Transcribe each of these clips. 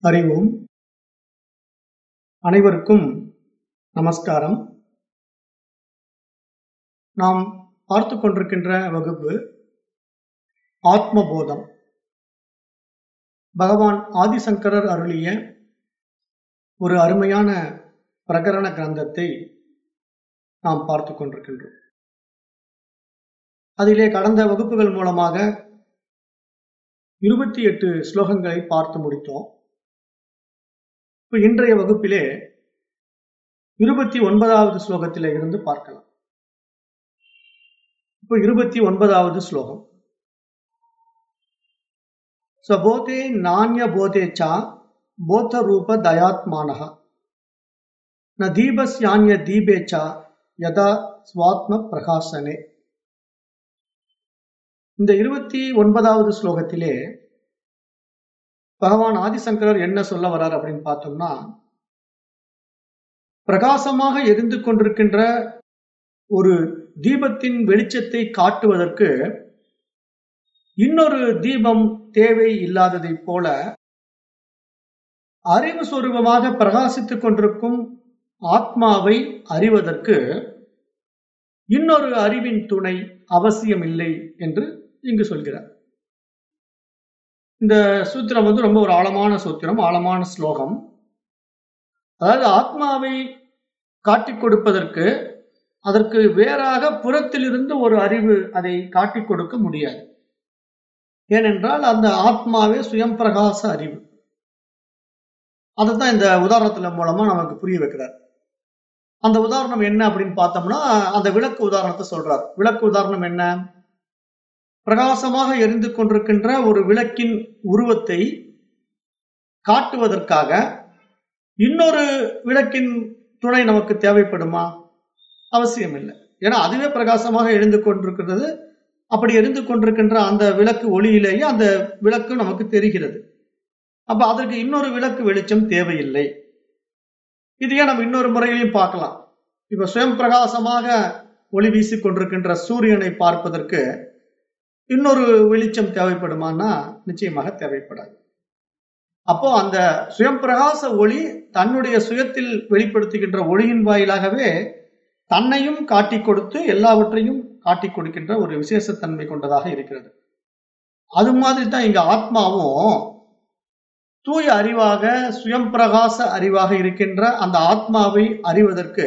அறிவோம். அனைவருக்கும் நமஸ்காரம். நாம் பார்த்து கொண்டிருக்கின்ற வகுப்பு ஆத்மபோதம். பகவான் ஆதிசங்கரர் அருளிய ஒரு அருமையான பிரகரண கிரந்தத்தை நாம் பார்த்து கொண்டிருக்கின்றோம். அதிலே கடந்த வகுப்புகள் மூலமாக இருபத்தி எட்டு ஸ்லோகங்களை பார்த்து முடித்தோம். இன்றைய வகுப்பிலே இருபத்தி ஒன்பதாவது ஸ்லோகத்தில இருந்து பார்க்கலாம். இப்போ இருபத்தி ஒன்பதாவது ஸ்லோகம். சபோதே நானிய போதேச்சா சா போத ரூப தயாத்மான ந தீபஸ்யானிய தீபேச்சா யதா ஸ்வாத்ம பிரகாசனே. இந்த இருபத்தி ஒன்பதாவது ஸ்லோகத்திலே பகவான் ஆதிசங்கரர் என்ன சொல்ல வர்றார் அப்படின்னு பார்த்தோம்னா பிரகாசமாக எரிந்து கொண்டிருக்கின்ற ஒரு தீபத்தின் வெளிச்சத்தை காட்டுவதற்கு இன்னொரு தீபம் தேவை இல்லாததை போல அறிவு சுரூபமாக பிரகாசித்துக் கொண்டிருக்கும் ஆத்மாவை அறிவதற்கு இன்னொரு அறிவின் துணை அவசியமில்லை என்று இங்கு சொல்கிறார். இந்த சூத்திரம் வந்து ரொம்ப ஒரு ஆழமான சூத்திரம் ஆழமான ஸ்லோகம். அதாவது ஆத்மாவை காட்டிக் கொடுப்பதற்கு அதற்கு வேறாக புறத்திலிருந்து ஒரு அறிவு அதை காட்டிக் கொடுக்க முடியாது. ஏனென்றால் அந்த ஆத்மாவே சுயம் பிரகாச அறிவு. அதைத்தான் இந்த உதாரணத்துல மூலமா நமக்கு புரிய வைக்கிறார். அந்த உதாரணம் என்ன அப்படின்னு பார்த்தோம்னா அந்த விளக்கு உதாரணத்தை சொல்றார். விளக்கு உதாரணம் என்ன? பிரகாசமாக எரிந்து கொண்டிருக்கின்ற ஒரு விளக்கின் உருவத்தை காட்டுவதற்காக இன்னொரு விளக்கின் துணை நமக்கு தேவைப்படுமா? அவசியம் இல்லை ஏன்னா அதுவே பிரகாசமாக எழுந்து கொண்டிருக்கிறது. அப்படி எரிந்து கொண்டிருக்கின்ற அந்த விளக்கு ஒளியிலேயே அந்த விளக்கு நமக்கு தெரிகிறது. அப்ப அதற்கு இன்னொரு விளக்கு வெளிச்சம் தேவையில்லை. இதையே நம்ம இன்னொரு முறையிலையும் பார்க்கலாம். இப்ப சுயம் பிரகாசமாக ஒளி வீசிக் கொண்டிருக்கின்ற சூரியனை பார்ப்பதற்கு இன்னொரு வெளிச்சம் தேவைப்படுமானா நிச்சயமாக தேவைப்படாது. அப்போ அந்த சுயம் பிரகாச ஒளி தன்னுடைய சுயத்தில் வெளிப்படுத்துகின்ற ஒளியின் வாயிலாகவே தன்னையும் காட்டி கொடுத்து எல்லாவற்றையும் காட்டி கொடுக்கின்ற ஒரு விசேஷத்தன்மை கொண்டதாக இருக்கிறது. அது மாதிரி தான் இங்க ஆத்மாவும் தூய அறிவாக சுயம் பிரகாச அறிவாக இருக்கின்ற அந்த ஆத்மாவை அறிவதற்கு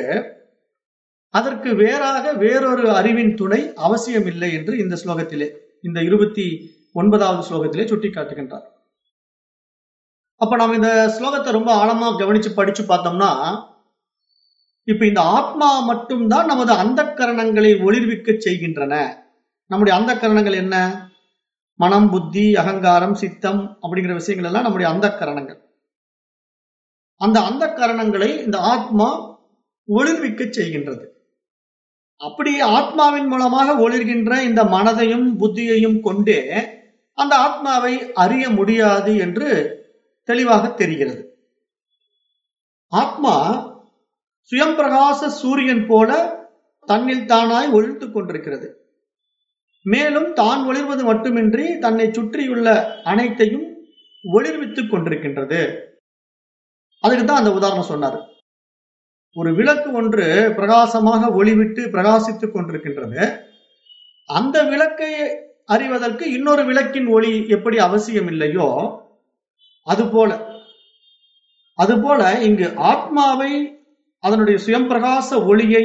அதற்கு வேறாக வேறொரு அறிவின் துணை அவசியம் இல்லை என்று இந்த ஸ்லோகத்திலே இந்த இருபத்தி ஒன்பதாவது ஸ்லோகத்திலே சுட்டி காட்டுகின்றார் அப்ப நம்ம இந்த ஸ்லோகத்தை ரொம்ப ஆழமா கவனிச்சு படிச்சு பார்த்தோம்னா இப்ப இந்த ஆத்மா மட்டும்தான் நமது அந்த கரணங்களை ஒளிர்விக்க செய்கின்றன. நம்முடைய அந்த கரணங்கள் என்ன? மனம் புத்தி அகங்காரம் சித்தம் அப்படிங்கிற விஷயங்கள் எல்லாம் நம்முடைய அந்த கரணங்கள் அந்த அந்த கரணங்களை இந்த ஆத்மா ஒளிர்விக்க செய்கின்றது. அப்படி ஆத்மாவின் மூலமாக ஒளிர்கின்ற இந்த மனதையும் புத்தியையும் கொண்டே அந்த ஆத்மாவை அறிய முடியாது என்று தெளிவாக தெரிகிறது. ஆத்மா சுயம் பிரகாச சூரியன் போல தன்னில் தானாய் ஒழித்து கொண்டிருக்கிறது. மேலும் தான் ஒளிர்வது மட்டுமின்றி தன்னை சுற்றியுள்ள அனைத்தையும் ஒளிர்வித்துக் கொண்டிருக்கின்றது. அதுக்கு தான் அந்த உதாரணம் சொன்னார். ஒரு விளக்கு ஒன்று பிரகாசமாக ஒளிவிட்டு பிரகாசித்துக் கொண்டிருக்கின்றது. அந்த விளக்கை அறிவதற்கு இன்னொரு விளக்கின் ஒளி எப்படி அவசியம் இல்லையோ அதுபோல அதுபோல இங்கு ஆத்மாவை அதனுடைய சுயம் பிரகாச ஒளியை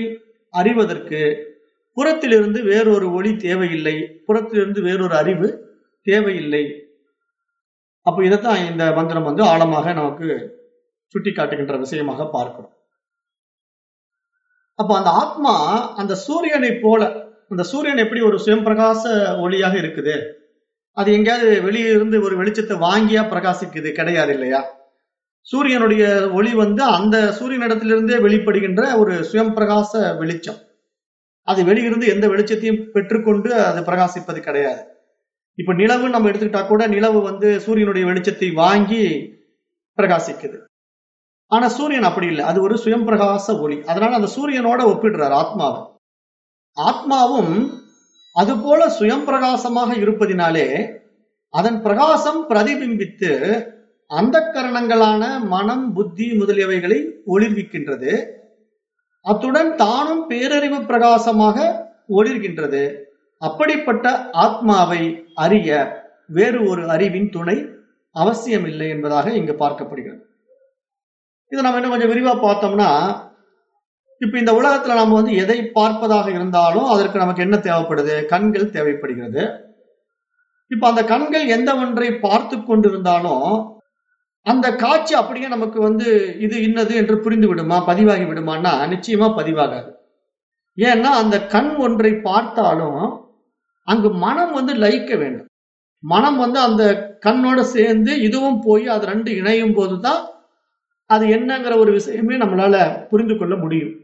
அறிவதற்கு புறத்திலிருந்து வேறொரு ஒளி தேவையில்லை புறத்திலிருந்து வேறொரு அறிவு தேவையில்லை. அப்ப இதைத்தான் இந்த மந்திரம் வந்து ஆழமாக நமக்கு சுட்டி காட்டுகின்ற விஷயமாக பார்க்கிறோம். அப்ப அந்த ஆத்மா அந்த சூரியனை போல அந்த சூரியன் எப்படி ஒரு சுயம் பிரகாச ஒளியாக இருக்குது? அது எங்கேயாவது வெளியே இருந்து ஒரு வெளிச்சத்தை வாங்கியா பிரகாசிக்குது கிடையாது இல்லையா? சூரியனுடைய ஒளி வந்து அந்த சூரியனிடத்திலிருந்தே வெளிப்படுகின்ற ஒரு சுயம் பிரகாச வெளிச்சம். அது வெளியிருந்து எந்த வெளிச்சத்தையும் பெற்றுக்கொண்டு அது பிரகாசிப்பது கிடையாது. இப்ப நிலவு நம்ம எடுத்துக்கிட்டா கூட நிலவு வந்து சூரியனுடைய வெளிச்சத்தை வாங்கி பிரகாசிக்குது. ஆனா சூரியன் அப்படி இல்லை. அது ஒரு சுயம்பிரகாச ஒளி. அதனால அந்த சூரியனோட ஒப்பிடுறார் ஆத்மாவை. ஆத்மாவும் அதுபோல போல சுயம்பிரகாசமாக இருப்பதினாலே அதன் பிரகாசம் பிரதிபிம்பித்து அந்த கரணங்களான மனம் புத்தி முதலியவைகளை ஒளிர்விக்கின்றது. அத்துடன் தானும் பேரறிவு பிரகாசமாக ஒளிர்கின்றது. அப்படிப்பட்ட ஆத்மாவை அறிய வேறு ஒரு அறிவின் துணை அவசியமில்லை என்பதாக இங்கு பார்க்கப்படுகிறது. இதை நம்ம இன்னும் கொஞ்சம் விரிவா பார்த்தோம்னா இப்ப இந்த உலகத்துல நம்ம வந்து எதை பார்ப்பதாக இருந்தாலும் அதற்கு நமக்கு என்ன தேவைப்படுது? கண்கள் தேவைப்படுகிறது. இப்ப அந்த கண்கள் எந்த ஒன்றை பார்த்து கொண்டிருந்தாலும் அந்த காட்சி அப்படியே நமக்கு வந்து இது இன்னது என்று புரிந்து விடுமா? பதிவாகி விடுமான்னா நிச்சயமா பதிவாகாது. ஏன்னா அந்த கண் ஒன்றை பார்த்தாலும் அங்கு மனம் வந்து லயிக்க வேண்டும். மனம் வந்து அந்த கண்ணோட சேர்ந்து இதுவும் போய் அது ரெண்டு இணையும் போதுதான் அது என்னங்கிற ஒரு விஷயமே நம்மளால புரிந்து கொள்ள முடியும்.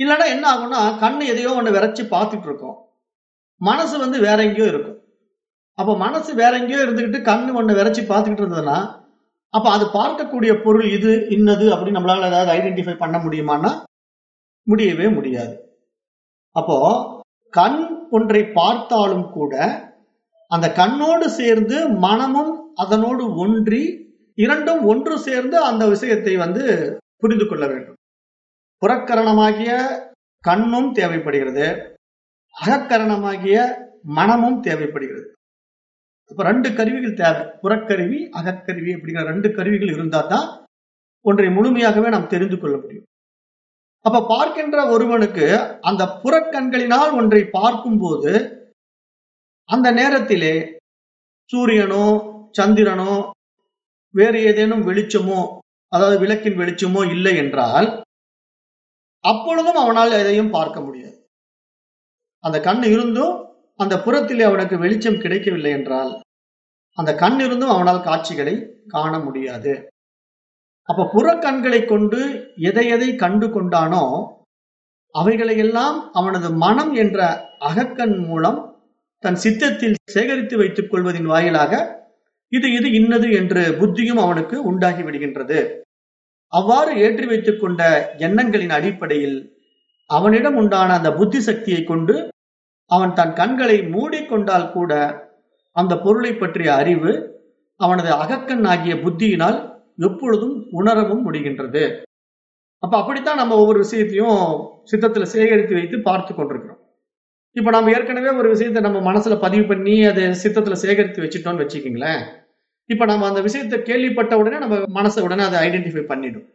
இல்லைன்னா என்ன ஆகும்னா கண்ணு எதையோ ஒன்று விரைச்சி பார்த்துட்டு இருக்கோம் மனசு வந்து வேற எங்கேயோ இருக்கும். அப்ப மனசு வேற எங்கேயோ இருந்துகிட்டு கண்ணு ஒன்று விரைச்சி பார்த்துக்கிட்டு இருந்ததுன்னா அப்ப அது பார்க்கக்கூடிய பொருள் இது இன்னது அப்படின்னு நம்மளால ஏதாவது ஐடென்டிஃபை பண்ண முடியுமான்னா முடியவே முடியாது. அப்போ கண் ஒன்றை பார்த்தாலும் கூட அந்த கண்ணோடு சேர்ந்து மனமும் அதனோடு ஒன்றி இரண்டும் ஒன்று சேர்ந்து அந்த விஷயத்தை வந்து புரிந்து கொள்ள வேண்டும். புறக்கரணமாகிய கண்ணும் தேவைப்படுகிறது. அகக்கரணமாகிய மனமும் தேவைப்படுகிறது. இப்ப ரெண்டு கருவிகள் தேவை. புறக்கருவி அகக்கருவி அப்படிங்கிற ரெண்டு கருவிகள் இருந்தா தான் ஒன்றை முழுமையாகவே நாம் தெரிந்து கொள்ள முடியும். அப்ப பார்க்கின்ற ஒருவனுக்கு அந்த புறக்கண்களினால் ஒன்றை பார்க்கும்போது அந்த நேரத்திலே சூரியனோ சந்திரனோ வேறு ஏதேனும் வெளிச்சமோ அதாவது விளக்கின் வெளிச்சமோ இல்லை என்றால் அப்பொழுதும் அவனால் எதையும் பார்க்க முடியாது. அந்த கண் இருந்தும் அந்த புறத்திலே அவனுக்கு வெளிச்சம் கிடைக்கவில்லை என்றால் அந்த கண் இருந்தும் அவனால் காட்சிகளை காண முடியாது. அப்ப புறக்கண்களை கொண்டு எதை எதை கண்டு கொண்டானோ அவைகளையெல்லாம் அவனது மனம் என்ற அகக்கண் மூலம் தன் சித்தத்தில் சேகரித்து வைத்துக் கொள்வதின் வாயிலாக இது இது இன்னது என்று புத்தியும் அவனுக்கு உண்டாகி விடுகின்றது. அவ்வாறு ஏற்றி வைத்துக் கொண்ட எண்ணங்களின் அடிப்படையில் அவனிடம் உண்டான அந்த புத்தி சக்தியை கொண்டு அவன் தன் கண்களை மூடிக்கொண்டால் கூட அந்த பொருளை பற்றிய அறிவு அவனது அகக்கண் ஆகிய புத்தியினால் எப்பொழுதும் உணரவும் முடிகின்றது. அப்ப அப்படித்தான் நம்ம ஒவ்வொரு விஷயத்தையும் சித்தத்துல சேகரித்து வைத்து பார்த்து கொண்டிருக்கிறோம். இப்ப நம்ம ஏற்கனவே ஒரு விஷயத்த நம்ம மனசுல பதிவு பண்ணி அதை சித்தத்துல சேகரித்து வச்சுட்டோம்னு வச்சுக்கோங்களேன். இப்ப நம்ம அந்த விஷயத்தை கேள்விப்பட்ட உடனே நம்ம மனசை உடனே அதை ஐடென்டிஃபை பண்ணிடும்.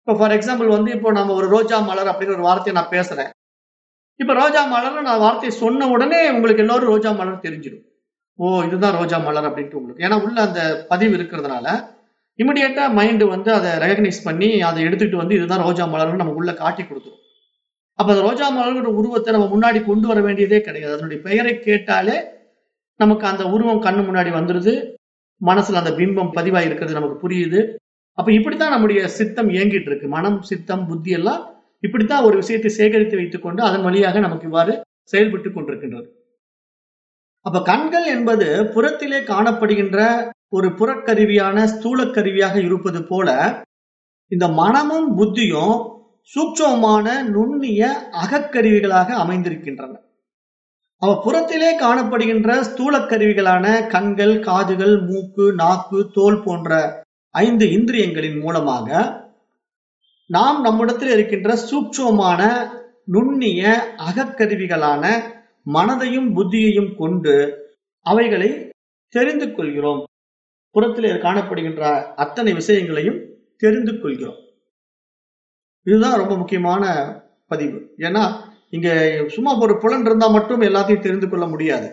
இப்போ ஃபார் எக்ஸாம்பிள் வந்து இப்போ நம்ம ஒரு ரோஜா மலர் அப்படிங்கிற ஒரு வார்த்தையை நான் பேசுறேன். இப்ப ரோஜா மலர்னு நான் வார்த்தையை சொன்ன உடனே உங்களுக்கு எல்லாரும் ரோஜா மலர் தெரிஞ்சிடும். ஓ இதுதான் ரோஜா மலர் அப்படின்ட்டு உங்களுக்கு. ஏன்னா உள்ள அந்த பதிவு இருக்கிறதுனால இமிடியேட்டா மைண்டு வந்து அதை ரெகக்னைஸ் பண்ணி அதை எடுத்துட்டு வந்து இதுதான் ரோஜா மலர்னு நம்ம உள்ள காட்டி கொடுத்துரும். அப்ப அந்த ரோஜா மலர்ங்கிற உருவத்தை நம்ம முன்னாடி கொண்டு வர வேண்டியதே கிடையாது. அதனுடைய பெயரை கேட்டாலே நமக்கு அந்த உருவம் கண்ணு முன்னாடி வந்துருது. மனசுல அந்த பிம்பம் பதிவாகி இருக்கிறது நமக்கு புரியுது. அப்ப இப்படித்தான் நம்முடைய சித்தம் இயங்கிட்டு இருக்கு மனம் சித்தம் புத்தி எல்லாம் இப்படித்தான் ஒரு விஷயத்தை சேகரித்து வைத்துக் கொண்டு அதன் வழியாக நமக்கு இவ்வாறு செயல்பட்டு கொண்டிருக்கின்றது. அப்ப கண்கள் என்பது புறத்திலே காணப்படுகின்ற ஒரு புறக்கருவியான ஸ்தூல கருவியாக இருப்பது போல இந்த மனமும் புத்தியும் சூட்சமான நுண்ணிய அகக்கருவிகளாக அமைந்திருக்கின்றன. அவ புறத்திலே காணப்படுகின்ற ஸ்தூல கருவிகளான கண்கள் காதுகள் மூக்கு நாக்கு தோல் போன்ற ஐந்து இந்திரியங்களின் மூலமாக நாம் நம்மிடத்தில் இருக்கின்ற சூட்சமான நுண்ணிய அகக்கருவிகளான மனதையும் புத்தியையும் கொண்டு அவைகளை தெரிந்து கொள்கிறோம். புறத்திலே காணப்படுகின்ற அத்தனை விஷயங்களையும் தெரிந்து கொள்கிறோம். இதுதான் ரொம்ப முக்கியமான பதிவு. ஏன்னா இங்க சும்மா ஒரு புலன் இருந்தா மட்டும் எல்லாத்தையும் தெரிந்து கொள்ள முடியாது.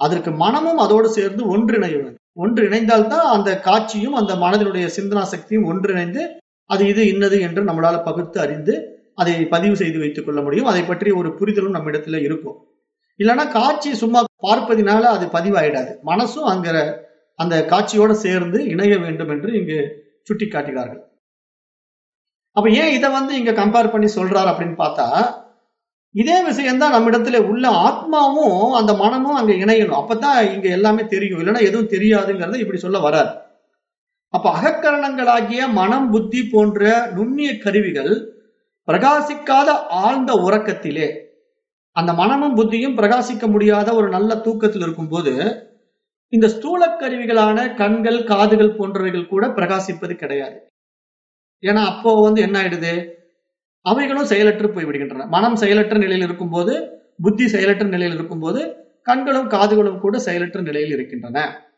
அதற்கு மனமும் அதோடு சேர்ந்து ஒன்றிணைய ஒன்றிணைந்தால்தான் ஒன்று இணைந்தால்தான் அந்த காட்சியும் அந்த மனதினுடைய சிந்தனா சக்தியும் ஒன்றிணைந்து அது இது இன்னது என்று நம்மளால பகுத்து அறிந்து அதை பதிவு செய்து வைத்துக் கொள்ள முடியும். அதை பற்றி ஒரு புரிதலும் நம்ம இடத்துல இருக்கும். இல்லைன்னா காட்சி சும்மா பார்ப்பதினால அது பதிவாயிடாது. மனசும் அங்கிற அந்த காட்சியோட சேர்ந்து இணைய வேண்டும் என்று இங்கு சுட்டி காட்டுகிறார்கள் அப்ப ஏன் இதை வந்து இங்க கம்பேர் பண்ணி சொல்றாரு அப்படின்னு பார்த்தா இதே விஷயம்தான் நம்ம இடத்துல உள்ள ஆத்மாவும் அந்த மனமும் அங்க இணையணும். அப்பதான் இங்க எல்லாமே தெரியும். இல்லைன்னா எதுவும் தெரியாதுங்கிறத இப்படி சொல்ல வராது. அப்ப அகக்கரணங்களாகிய மனம் புத்தி போன்ற நுண்ணிய கருவிகள் பிரகாசிக்காத ஆழ்ந்த உறக்கத்திலே அந்த மனமும் புத்தியும் பிரகாசிக்க முடியாத ஒரு நல்ல தூக்கத்தில் இருக்கும் போது இந்த ஸ்தூல கருவிகளான கண்கள் காதுகள் போன்றவைகள் கூட பிரகாசிப்பது கிடையாது. ஏன்னா அப்போ வந்து என்ன ஆயிடுது? அவைகளும் செயலற்று போய்விடுகின்றன மனம் செயலற்ற நிலையில் இருக்கும்போது புத்தி செயலற்ற நிலையில் இருக்கும்போது கண்களும் காதுகளும் கூட செயலற்ற நிலையில் இருக்கின்றன.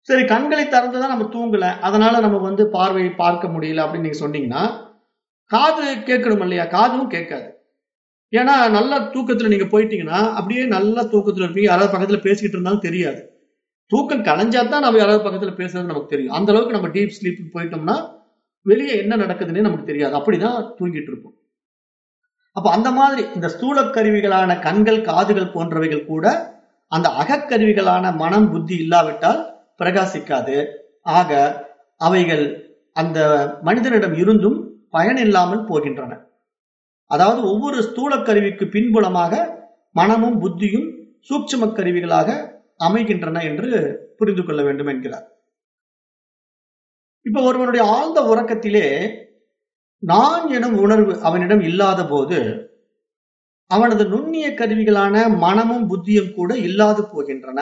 சரி கண்களை திறந்துதான் நம்ம தூங்கல அதனால நம்ம வந்து பார்வையை பார்க்க முடியல அப்படின்னு நீங்க சொன்னீங்கன்னா காது கேட்கணும் இல்லையா? காதும் கேட்காது. ஏன்னா நல்ல தூக்கத்துல நீங்க போயிட்டீங்கன்னா அப்படியே நல்ல தூக்கத்துல இருப்பீங்க. யாராவது பக்கத்துல பேசிக்கிட்டு இருந்தாலும் தெரியாது. தூக்கம் கலைஞ்சா தான் நம்ம யாராவது பக்கத்துல பேசுறது நமக்கு தெரியும். அந்த அளவுக்கு நம்ம டீப் ஸ்லீப் போயிட்டோம்னா வெளியே என்ன நடக்குதுன்னே நமக்கு தெரியாது. அப்படிதான் தூங்கிட்டு இருப்போம். அப்ப அந்த மாதிரி இந்த ஸ்தூல கருவிகளான கண்கள் காதுகள் போன்றவைகள் கூட அந்த அகக்கருவிகளான மனம் புத்தி இல்லாவிட்டால் பிரகாசிக்காது. ஆக அவைகள் அந்த மனிதனிடம் இருந்தும் பயனில்லாமல் போகின்றன. அதாவது ஒவ்வொரு ஸ்தூல கருவிக்கு பின்புலமாக மனமும் புத்தியும் சூட்சும கருவிகளாக அமைகின்றன என்று புரிந்து கொள்ள வேண்டும் என்கிறார். இப்ப ஒருவனுடைய ஆழ்ந்த உறக்கத்திலே நான் எனும் உணர்வு அவனிடம் இல்லாத போது அவனது நுண்ணிய கருவிகளான மனமும் புத்தியும் கூட இல்லாது போகின்றன.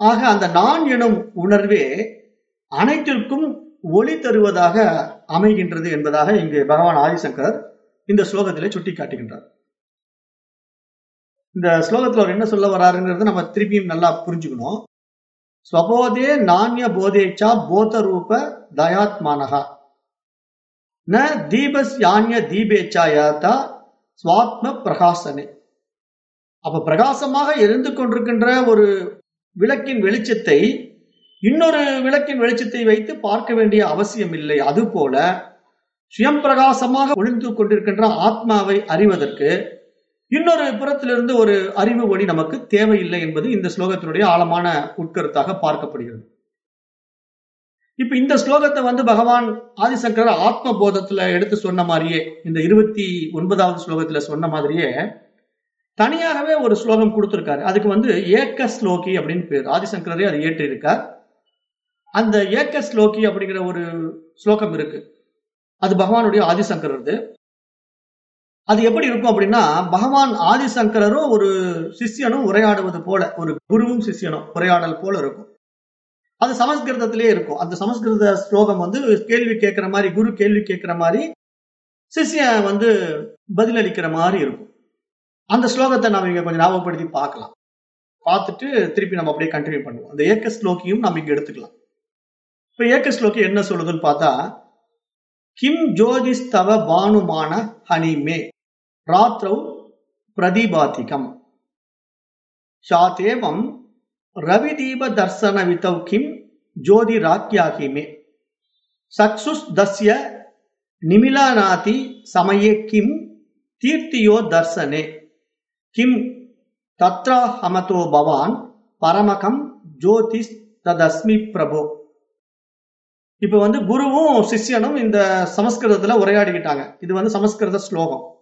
ஆக அந்த நான் எனும் உணர்வே அனைத்திற்கும் ஒளி தருவதாக அமைகின்றது என்பதாக இங்கு பகவான் ஆதிசங்கர் இந்த ஸ்லோகத்திலே சுட்டி காட்டுகின்றார் இந்த ஸ்லோகத்துல அவர் என்ன சொல்ல வராருங்கிறத நம்ம திருப்பியும் நல்லா புரிஞ்சுக்கணும். ஸ்வபோதே நானிய போதேச்சா போத ரூப தயாத்மானகா ந தீபஸ் யானிய தீபேச்சா யாத்தா சுவாத்ம பிரகாசனே. அப்ப பிரகாசமாக எரிந்து கொண்டிருக்கின்ற ஒரு விளக்கின் வெளிச்சத்தை இன்னொரு விளக்கின் வெளிச்சத்தை வைத்து பார்க்க வேண்டிய அவசியம் இல்லை. அதுபோல சுயம் பிரகாசமாக ஒளிந்து கொண்டிருக்கின்ற ஆத்மாவை அறிவதற்கு இன்னொரு புறத்திலிருந்து ஒரு அறிவு ஒளி நமக்கு தேவையில்லை என்பது இந்த ஸ்லோகத்தினுடைய ஆழமான உட்கருத்தாக பார்க்கப்படுகிறது. இப்ப இந்த ஸ்லோகத்தை வந்து பகவான் ஆதிசங்கரர் ஆத்ம போதத்துல எடுத்து சொன்ன மாதிரியே இந்த இருபத்தி ஒன்பதாவது ஸ்லோகத்துல சொன்ன மாதிரியே தனியாகவே ஒரு ஸ்லோகம் கொடுத்திருக்காரு. அதுக்கு வந்து ஏக்க ஸ்லோகி அப்படின்னு பேர். ஆதிசங்கரரே அதை ஏற்றி இருக்கார் அந்த ஏக்க ஸ்லோகி அப்படிங்கிற ஒரு ஸ்லோகம் இருக்கு. அது பகவானுடைய ஆதிசங்கரது அது எப்படி இருக்கும் அப்படின்னா பகவான் ஆதிசங்கரரும் ஒரு சிஷ்யனும் உரையாடுவது போல ஒரு குருவும் சிஷ்யனும் உரையாடல் போல இருக்கும். அது சமஸ்கிருதத்திலே இருக்கும். அந்த சமஸ்கிருத ஸ்லோகம் வந்து கேள்வி கேட்கிற மாதிரி குரு கேள்வி கேட்கிற மாதிரி சிஷ்யன் வந்து பதிலளிக்கிற மாதிரி இருக்கும். அந்த ஸ்லோகத்தை நாம் இங்க கொஞ்சம் ஞாபகப்படுத்தி பார்க்கலாம். பார்த்துட்டு திருப்பி நம்ம அப்படியே கண்டினியூ பண்ணுவோம். அந்த ஏக்க ஸ்லோகியும் நம்ம இங்க எடுத்துக்கலாம். இப்ப ஏக்க ஸ்லோகி என்ன சொல்லுதுன்னு பார்த்தா கிம் ஜோதிஸ்தவ பானுமான ஹனிமே. ராத்திரௌ பிரதிபாதிகம். ஷாதேவம் ரவிதீப தர்சன விதௌ கிம் ஜோதி ராக்கியாகிமே சக்சுஸ் தஸ்ய நிமிலாநாதி சமயே கிம் தீர்த்தியோ தர்சனே. கிம் தத்ராஹமதோ பவான் பரமகம் ஜோதிஸ் ததஸ்மி பிரபோ. இப்ப வந்து குருவும் சிஷ்யனும் இந்த சமஸ்கிருதத்தில் உரையாடிக்கிட்டாங்க. இது வந்து சமஸ்கிருத ஸ்லோகம்.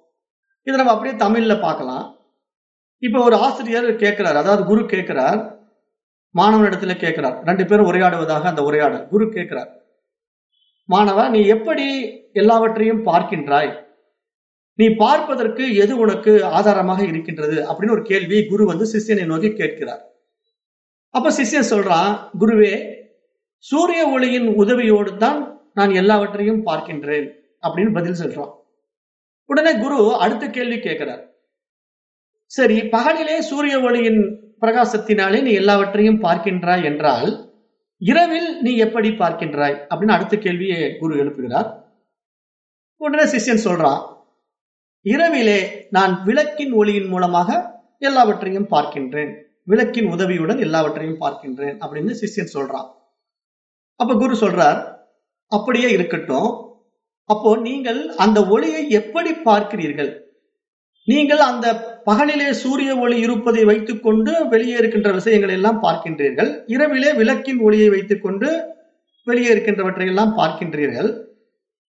இதை நம்ம அப்படியே தமிழ்ல பார்க்கலாம். இப்ப ஒரு ஆசிரியர் கேட்கிறார் அதாவது குரு கேட்கிறார் மாணவனிடத்துல கேட்கிறார். ரெண்டு பேரும் உரையாடுவதாக அந்த உரையாடல் குரு கேட்கிறார். மாணவ நீ எப்படி எல்லாவற்றையும் பார்க்கின்றாய்? நீ பார்ப்பதற்கு எது உனக்கு ஆதாரமாக இருக்கின்றது? அப்படின்னு ஒரு கேள்வி குரு வந்து சிஷ்யனை நோக்கி கேட்கிறார். அப்ப சிஷ்யன் சொல்றான் குருவே சூரிய ஒளியின் உதவியோடு தான் நான் எல்லாவற்றையும் பார்க்கின்றேன். அப்படின்னு பதில் சொல்றான். உடனே குரு அடுத்த கேள்வி கேட்கிறார். சரி பகலிலே சூரிய ஒளியின் பிரகாசத்தினாலே நீ எல்லாவற்றையும் பார்க்கின்றாய் என்றால் இரவில் நீ எப்படி பார்க்கின்றாய் அப்படின்னு அடுத்த கேள்வியை குரு எழுப்புகிறார். உடனே சிஷ்யன் சொல்றான் இரவிலே நான் விளக்கின் ஒளியின் மூலமாக எல்லாவற்றையும் பார்க்கின்றேன். விளக்கின் உதவியுடன் எல்லாவற்றையும் பார்க்கின்றேன் அப்படின்னு சிஷ்யன் சொல்றான். அப்ப குரு சொல்றார் அப்படியே இருக்கட்டும். அப்போ நீங்கள் அந்த ஒளியை எப்படி பார்க்கிறீர்கள்? நீங்கள் அந்த பகலிலே சூரிய ஒளி இருப்பதை வைத்துக்கொண்டு வெளியே இருக்கின்ற விஷயங்களை எல்லாம் பார்க்கின்றீர்கள். இரவிலே விளக்கின் ஒளியை வைத்துக்கொண்டு வெளியே இருக்கின்றவற்றை எல்லாம் பார்க்கின்றீர்கள்.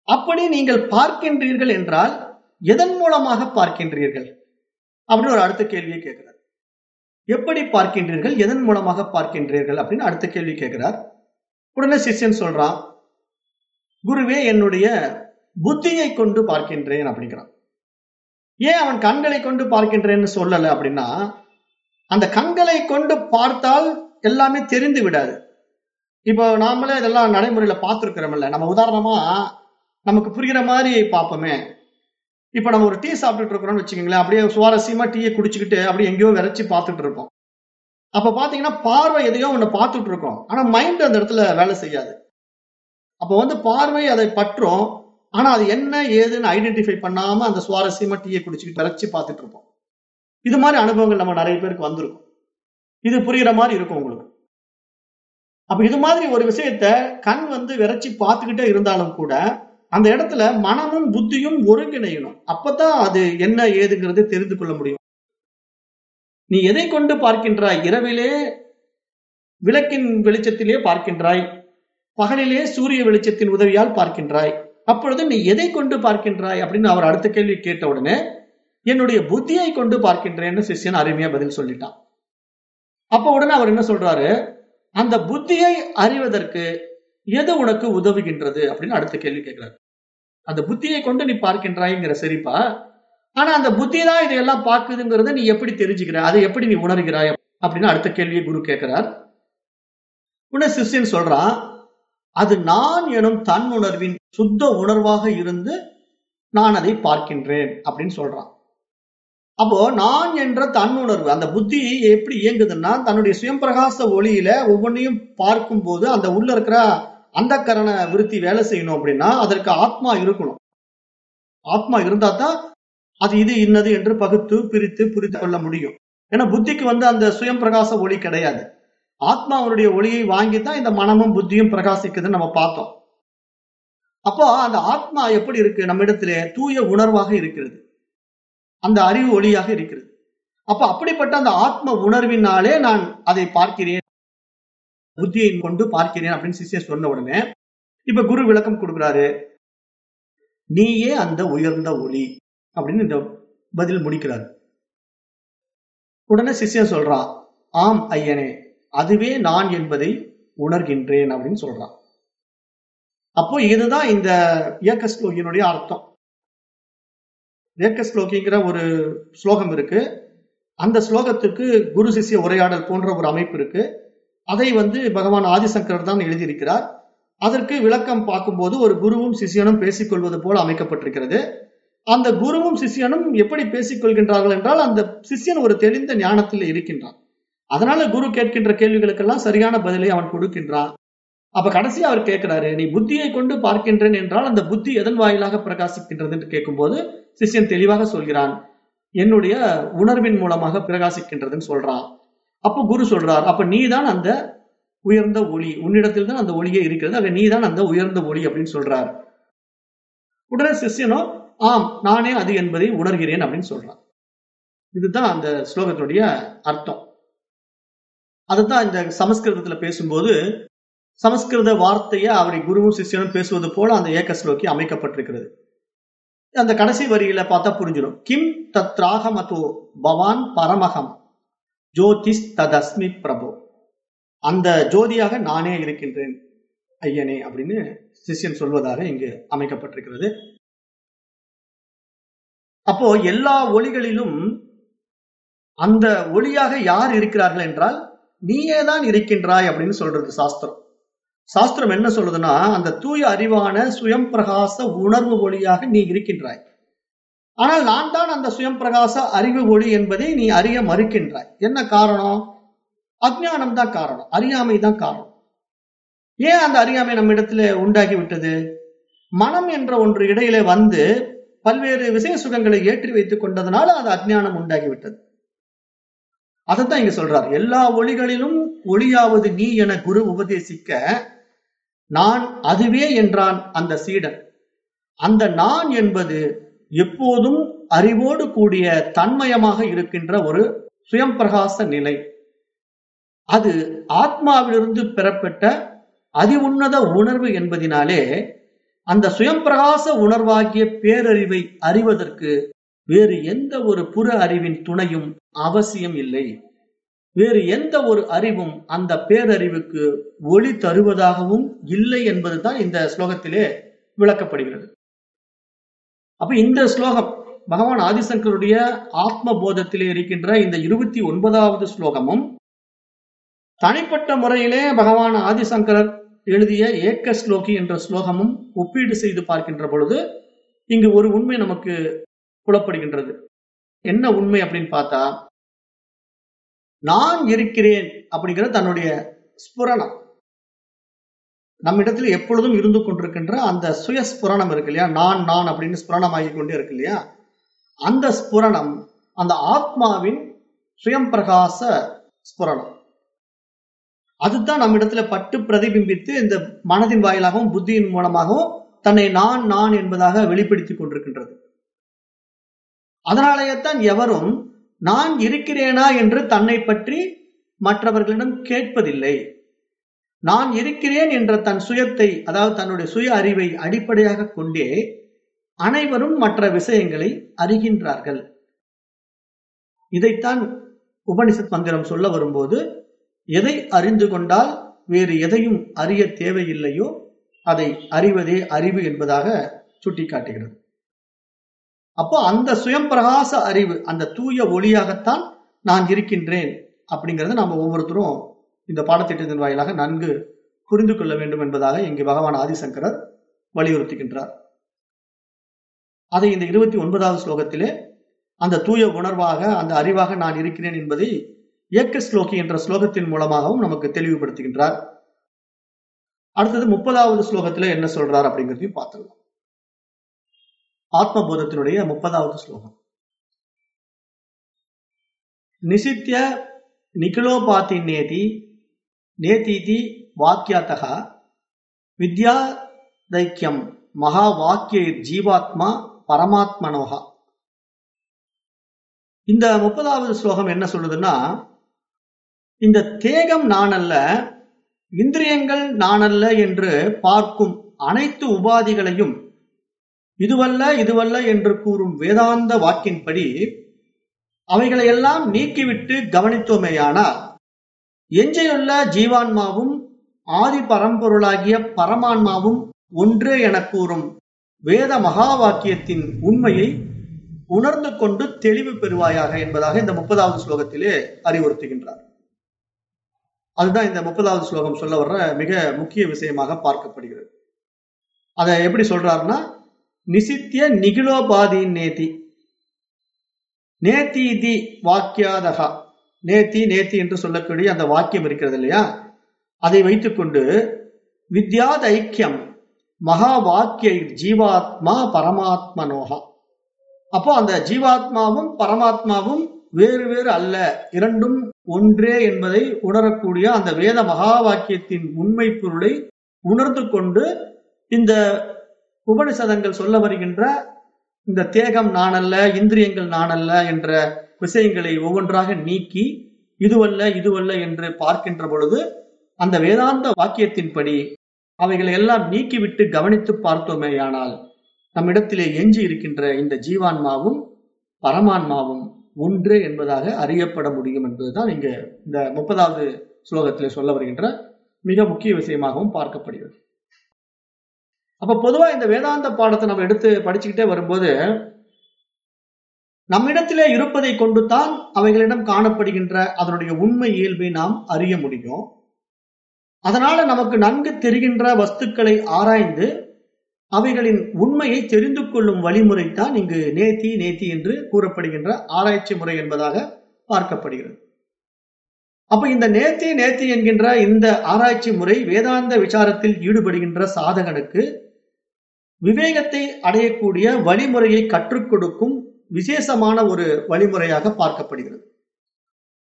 அப்படி நீங்கள் பார்க்கின்றீர்கள் என்றால் எதன் மூலமாக பார்க்கின்றீர்கள்? அப்படின்னு ஒரு அடுத்த கேள்வியை கேட்கிறார். எப்படி பார்க்கின்றீர்கள்? எதன் மூலமாக பார்க்கின்றீர்கள்? அப்படின்னு அடுத்த கேள்வி கேட்கிறார். உடனே சிஷ்யன் சொல்றான் குருவே என்னுடைய புத்தியை கொண்டு பார்க்கின்றேன் அப்படிங்கிறான். ஏன் அவன் கண்களை கொண்டு பார்க்கின்றேன்னு சொல்லல அப்படின்னா அந்த கண்களை கொண்டு பார்த்தால் எல்லாமே தெரிந்து விடாது. இப்போ நாமளே இதெல்லாம் நடைமுறையில பார்த்துருக்கிறோம்ல நம்ம உதாரணமா நமக்கு புரிகிற மாதிரி பார்ப்போமே. இப்போ நம்ம ஒரு டீ சாப்பிட்டுட்டு இருக்கிறோம்னு வச்சுக்கோங்களேன் அப்படியே சுவாரஸ்யமா டீயை குடிச்சுக்கிட்டு அப்படியே எங்கேயோ விரைச்சி பார்த்துட்டு இருப்போம். அப்ப பாத்தீங்கன்னா பார்வை எதையோ ஒண்ணு பார்த்துட்டு இருக்கோம். ஆனா மைண்ட் அந்த இடத்துல வேலை செய்யாது. அப்ப வந்து பார்வை அதை பற்றும் ஆனா அது என்ன ஏதுன்னு ஐடென்டிஃபை பண்ணாம அந்த சுவாரஸ்யமா டீயை குடிச்சுக்கிட்டு விரைச்சி பார்த்துட்டு இருப்போம். இது மாதிரி அனுபவங்கள் நம்ம நிறைய பேருக்கு வந்திருக்கும். இது புரியுற மாதிரி இருக்கும் உங்களுக்கு. அப்ப இது மாதிரி ஒரு விஷயத்த கண் வந்து விரைச்சி பார்த்துக்கிட்டே இருந்தாலும் கூட அந்த இடத்துல மனமும் புத்தியும் ஒருங்கிணையணும். அப்பதான் அது என்ன ஏதுங்கிறது தெரிந்து கொள்ள முடியும். நீ எதை கொண்டு பார்க்கின்றாய்? இரவிலே விளக்கின் வெளிச்சத்திலே பார்க்கின்றாய். பகலிலே சூரிய வெளிச்சத்தின் உதவியால் பார்க்கின்றாய். அப்பொழுது நீ எதை கொண்டு பார்க்கின்றாய் அப்படின்னு அவர் அடுத்த கேள்வி கேட்ட உடனே என்னுடைய புத்தியை கொண்டு பார்க்கின்றேன்னு சிஷ்யன் அருமையா பதில் சொல்லிட்டான். அப்ப உடனே அவர் என்ன சொல்றாரு? அந்த புத்தியை அறிவதற்கு எது உனக்கு உதவுகின்றது அப்படின்னு அடுத்த கேள்வி கேட்கிறார். அந்த புத்தியை கொண்டு நீ பார்க்கின்றாய்ங்கிற சரிப்பா? ஆனா அந்த புத்தி தான் இதையெல்லாம் பார்க்குதுங்கிறத நீ எப்படி தெரிஞ்சுக்கிற? அதை எப்படி நீ உணர்கிறாய்? அப்படின்னு அடுத்த கேள்வியை குரு கேட்கிறார். உடனே சிஷ்யன் சொல்றான் அது நான் எனும் தன் உணர்வின் சுத்த உணர்வாக இருந்து நான் அதை பார்க்கின்றேன் அப்படின்னு சொல்றான். அப்போ நான் என்ற தன்னுணர்வு அந்த புத்தி எப்படி இயங்குதுன்னா தன்னுடைய சுயம்பிரகாச ஒளியில ஒவ்வொன்றையும் பார்க்கும் போது அந்த உள்ள இருக்கிற அந்த கரண விருத்தி வேலை செய்யணும் அப்படின்னா அதற்கு ஆத்மா இருக்கணும். ஆத்மா இருந்தா தான் அது இது இன்னது என்று பகுத்து பிரித்து புரிந்து கொள்ள முடியும். ஏன்னா புத்திக்கு வந்து அந்த சுயம் பிரகாச ஒளி கிடையாது. ஆத்மாவுடைய ஒளியை வாங்கி தான் இந்த மனமும் புத்தியும் பிரகாசிக்குதுன்னு நம்ம பார்த்தோம். அப்போ அந்த ஆத்மா எப்படி இருக்கு? நம்ம இடத்துல தூய உணர்வாக இருக்கிறது. அந்த அறிவு ஒளியாக இருக்கிறது. அப்ப அப்படிப்பட்ட அந்த ஆத்ம உணர்வினாலே நான் அதை பார்க்கிறேன். புத்தியை கொண்டு பார்க்கிறேன் அப்படின்னு சிஷ்யன் சொன்ன உடனே இப்ப குரு விளக்கம் கொடுக்குறாரு. நீயே அந்த உயர்ந்த ஒளி அப்படின்னு இந்த பதில் முடிக்கிறார். உடனே சிஷ்யன் சொல்றான் ஆம் ஐயனே அதுவே நான் என்பதை உணர்கின்றேன் அப்படின்னு சொல்றான். அப்போ இதுதான் இந்த இயக்க ஸ்லோகியினுடைய அர்த்தம். இயக்க ஸ்லோகிங்கிற ஒரு ஸ்லோகம் இருக்கு. அந்த ஸ்லோகத்துக்கு குரு சிஷ்ய உரையாடல் போன்ற ஒரு அமைப்பு இருக்கு. அதை வந்து பகவான் ஆதிசங்கரர் தான் எழுதியிருக்கிறார். அதற்கு விளக்கம் பார்க்கும்போது ஒரு குருவும் சிஷியனும் பேசிக்கொள்வது போல அமைக்கப்பட்டிருக்கிறது. அந்த குருவும் சிஷியனும் எப்படி பேசிக்கொள்கின்றார்கள் என்றால் அந்த சிஷியன் ஒரு தெளிந்த ஞானத்தில் இருக்கின்றான். அதனால குரு கேட்கின்ற கேள்விகளுக்கெல்லாம் சரியான பதிலை அவன் கொடுக்கின்றான். அப்ப கடைசி அவர் கேட்கிறாரு நீ புத்தியை கொண்டு பார்க்கின்றேன் என்றால் அந்த புத்தி எதன் வாயிலாக பிரகாசிக்கின்றது? என்று கேட்கும்போது சிஷ்யன் தெளிவாக சொல்கிறான் என்னுடைய உணர்வின் மூலமாக பிரகாசிக்கின்றதுன்னு சொல்றான். அப்போ குரு சொல்றார் அப்ப நீதான் அந்த உயர்ந்த ஒளி உன்னிடத்தில் தான் அந்த ஒளியே இருக்கிறது ஆக நீதான் அந்த உயர்ந்த ஒளி அப்படின்னு சொல்றார். உடனே சிஷ்யனோ ஆம் நானே அது என்பதை உணர்கிறேன் அப்படின்னு சொல்றான். இதுதான் அந்த ஸ்லோகத்துடைய அர்த்தம். அதுதான் இந்த சமஸ்கிருதத்துல பேசும்போது சமஸ்கிருத வார்த்தையை அவரை குருவும் சிஷ்யனும் பேசுவது போல அந்த ஏக்க ஸ்லோக்கி அமைக்கப்பட்டிருக்கிறது. அந்த கடைசி வரியில பார்த்தா புரிஞ்சிடும். கிம் தத்ராகமதோ பவான் பரமகம் ஜோதிஷ் ததஸ்மி பிரபு. அந்த ஜோதியாக நானே இருக்கின்றேன் ஐயனே அப்படின்னு சிஷ்யன் சொல்வதாக இங்கு அமைக்கப்பட்டிருக்கிறது. அப்போ எல்லா ஒளிகளிலும் அந்த ஒளியாக யார் இருக்கிறார்கள் என்றால் நீயே தான் இருக்கின்றாய் அப்படின்னு சொல்றது சாஸ்திரம். சாஸ்திரம் என்ன சொல்லுதுன்னா அந்த தூய அறிவான சுயம் பிரகாச உணர்வு ஒளியாக நீ இருக்கின்றாய். ஆனால் நான் தான் அந்த சுயம் பிரகாச அறிவு ஒளி என்பதை நீ அறிய மறுக்கின்றாய். என்ன காரணம்? அஜ்ஞானம் தான் காரணம். அறியாமை தான் காரணம். ஏன் அந்த அறியாமை நம்ம இடத்துல உண்டாகி விட்டது மனம் என்ற ஒன்று இடையில வந்து பல்வேறு விஷய சுகங்களை ஏற்றி வைத்துக் கொண்டதனால அது அஜ்ஞானம் உண்டாகிவிட்டது. அதைத்தான் இங்க சொல்றார். எல்லா ஒளிகளிலும் ஒளியாவது நீ என குரு உபதேசிக்க நான் அதுவே என்றான் அந்த சீடன். அந்த நான் என்பது எப்போதும் அறிவோடு கூடிய தன்மயமாக இருக்கின்ற ஒரு சுயம் பிரகாச நிலை. அது ஆத்மாவிலிருந்து பெறப்பட்ட அதிவுன்னத உணர்வு என்பதினாலே அந்த சுயம் பிரகாச உணர்வாகிய பேரறிவை அறிவதற்கு வேறு எந்த ஒரு புற அறிவின் துணையும் அவசியம் இல்லை. வேறு எந்த ஒரு அறிவும் அந்த பேரறிவுக்கு ஒளி தருவதாகவும் இல்லை என்பதுதான் இந்த ஸ்லோகத்திலே விளக்கப்படுகிறது. அப்ப இந்த ஸ்லோகம் பகவான் ஆதிசங்கருடைய ஆத்ம போதத்திலே இருக்கின்ற இந்த இருபத்தி ஒன்பதாவது ஸ்லோகமும் தனிப்பட்ட முறையிலே பகவான் ஆதிசங்கரர் எழுதிய ஏக்க ஸ்லோகி என்ற ஸ்லோகமும் ஒப்பீடு செய்து பார்க்கின்ற பொழுது இங்கு ஒரு உண்மை நமக்கு புலப்படுகின்றது. என்ன உண்மை அப்படின்னு பார்த்தா நான் இருக்கிறேன் அப்படிங்கிற தன்னுடைய ஸ்புரணம். நம்மிடத்தில் எப்பொழுதும் இருந்து கொண்டிருக்கின்ற அந்த சுய ஸ்புரணம் இருக்கு இல்லையா? நான் நான் அப்படின்னு ஸ்புரணம் ஆகி கொண்டே இருக்கு இல்லையா? அந்த ஸ்புரணம் அந்த ஆத்மாவின் சுயம் பிரகாச ஸ்புரணம். அதுதான் நம்மிடத்துல பட்டு பிரதிபிம்பித்து இந்த மனதின் வாயிலாகவும் புத்தியின் மூலமாகவும் தன்னை நான் நான் என்பதாக வெளிப்படுத்திக் கொண்டிருக்கின்றது. அதனாலேயே தான் எவரும் நான் இருக்கிறேனா என்று தன்னை பற்றி மற்றவர்களிடம் கேட்பதில்லை. நான் இருக்கிறேன் என்ற தன் சுயத்தை அதாவது தன்னுடைய சுய அறிவை அடிப்படையாக கொண்டே அனைவரும் மற்ற விஷயங்களை அறிகின்றார்கள். இதைத்தான் உபனிஷத் மந்திரம் சொல்ல வரும்போது எதை அறிந்து கொண்டால் வேறு எதையும் அறிய தேவையில்லையோ அதை அறிவதே அறிவு என்பதாக சுட்டிக்காட்டுகிறது. அப்போ அந்த சுயம் பிரகாச அறிவு அந்த தூய ஒளியாகத்தான் நான் இருக்கின்றேன் அப்படிங்கிறத நம்ம ஒவ்வொருத்தரும் இந்த பாடத்திட்டத்தின் வாயிலாக நன்கு புரிந்து கொள்ள வேண்டும் என்பதாக இங்கு பகவான் ஆதிசங்கரர் வலியுறுத்துகின்றார். அதை இந்த இருபத்தி ஒன்பதாவது ஸ்லோகத்திலே அந்த தூய உணர்வாக அந்த அறிவாக நான் இருக்கிறேன் என்பதை இயக்க ஸ்லோகி என்ற ஸ்லோகத்தின் மூலமாகவும் நமக்கு தெளிவுபடுத்துகின்றார். அடுத்தது முப்பதாவது ஸ்லோகத்துல என்ன சொல்றார் அப்படிங்கிறதையும் பார்த்துடலாம் ஆத்மபோதத்தினுடைய முப்பதாவது ஸ்லோகம். நிசித்திய நிகிலோபாத்தி நேதி நேதீதி வாக்கியத்தகா வித்யா தைக்கியம் மகா வாக்கிய ஜீவாத்மா பரமாத்மனோகா. இந்த முப்பதாவது ஸ்லோகம் என்ன சொல்லுதுன்னா இந்த தேகம் நானல்ல இந்திரியங்கள் நானல்ல என்று பார்க்கும் அனைத்து உபாதிகளையும் இதுவல்ல இதுவல்ல என்று கூறும் வேதாந்த வாக்கின்படி அவைகளை எல்லாம் நீக்கிவிட்டு கவனித்தோமேயானால் எஞ்சையுள்ள ஜீவான்மாவும் ஆதி பரம்பொருளாகிய பரமான்மாவும் ஒன்றே என கூறும் வேத மகா வாக்கியத்தின் உண்மையை உணர்ந்து கொண்டு தெளிவு பெறுவாயாக என்பதாக இந்த முப்பதாவது ஸ்லோகத்திலே அறிவுறுத்துகின்றார். அதுதான் இந்த முப்பதாவது ஸ்லோகம் சொல்ல வர்ற மிக முக்கிய விஷயமாக பார்க்கப்படுகிறது. அதை எப்படி சொல்றாருன்னா நிசித்திய நிகிலோபாதீன் நேதி. நேத்தீதி வாக்கியாதகா. நேத்தி நேத்தி என்று சொல்லக்கூடிய அந்த வாக்கியம் இருக்கிறது இல்லையா? அதை வைத்துக்கொண்டு வித்யாத ஐக்கியம் மகா வாக்கிய ஜீவாத்மா பரமாத்மனோகா. அப்போ அந்த ஜீவாத்மாவும் பரமாத்மாவும் வேறு வேறு அல்ல. இரண்டும் ஒன்றே என்பதை உணரக்கூடிய அந்த வேத மகா வாக்கியத்தின் உண்மை பொருளை உணர்ந்து கொண்டு இந்த உபனிஷதங்கள் சொல்ல வருகின்ற இந்த தேகம் நானல்ல இந்திரியங்கள் நானல்ல என்ற விஷயங்களை ஒவ்வொன்றாக நீக்கி இதுவல்ல இதுவல்ல என்று பார்க்கின்ற பொழுது அந்த வேதாந்த வாக்கியத்தின்படி அவைகளை எல்லாம் நீக்கிவிட்டு கவனித்து பார்த்தோமேயானால் நம்மிடத்திலே எஞ்சி இருக்கின்ற இந்த ஜீவான்மாவும் பரமான்மாவும் ஒன்று என்பதாக அறியப்பட முடியும் என்பதுதான் இங்க இந்த முப்பதாவது ஸ்லோகத்திலே சொல்ல வருகின்ற மிக முக்கிய விஷயமாகவும் பார்க்கப்படுகிறது. அப்ப பொதுவா இந்த வேதாந்த பாடத்தை நம்ம எடுத்து படிச்சுக்கிட்டே வரும்போது நம்மிடத்திலே இருப்பதை கொண்டு தான் அவைகளிடம் காணப்படுகின்ற அதனுடைய உண்மை இயல்பை நாம் அறிய முடியும். அதனால நமக்கு நன்கு தெரிகின்ற வஸ்துக்களை ஆராய்ந்து அவைகளின் உண்மையை தெரிந்து கொள்ளும் வழிமுறை தான் இங்கு நேத்தி நேத்தி என்று கூறப்படுகின்ற ஆராய்ச்சி முறை என்பதாக பார்க்கப்படுகிறது. அப்ப இந்த நேத்தி நேத்தி என்கின்ற இந்த ஆராய்ச்சி முறை வேதாந்த விசாரத்தில் ஈடுபடுகின்ற சாதகனுக்கு விவேகத்தை அடையக்கூடிய வழிமுறையை கற்றுக் கொடுக்கும் விசேஷமான ஒரு வழிமுறையாக பார்க்கப்படுகிறது.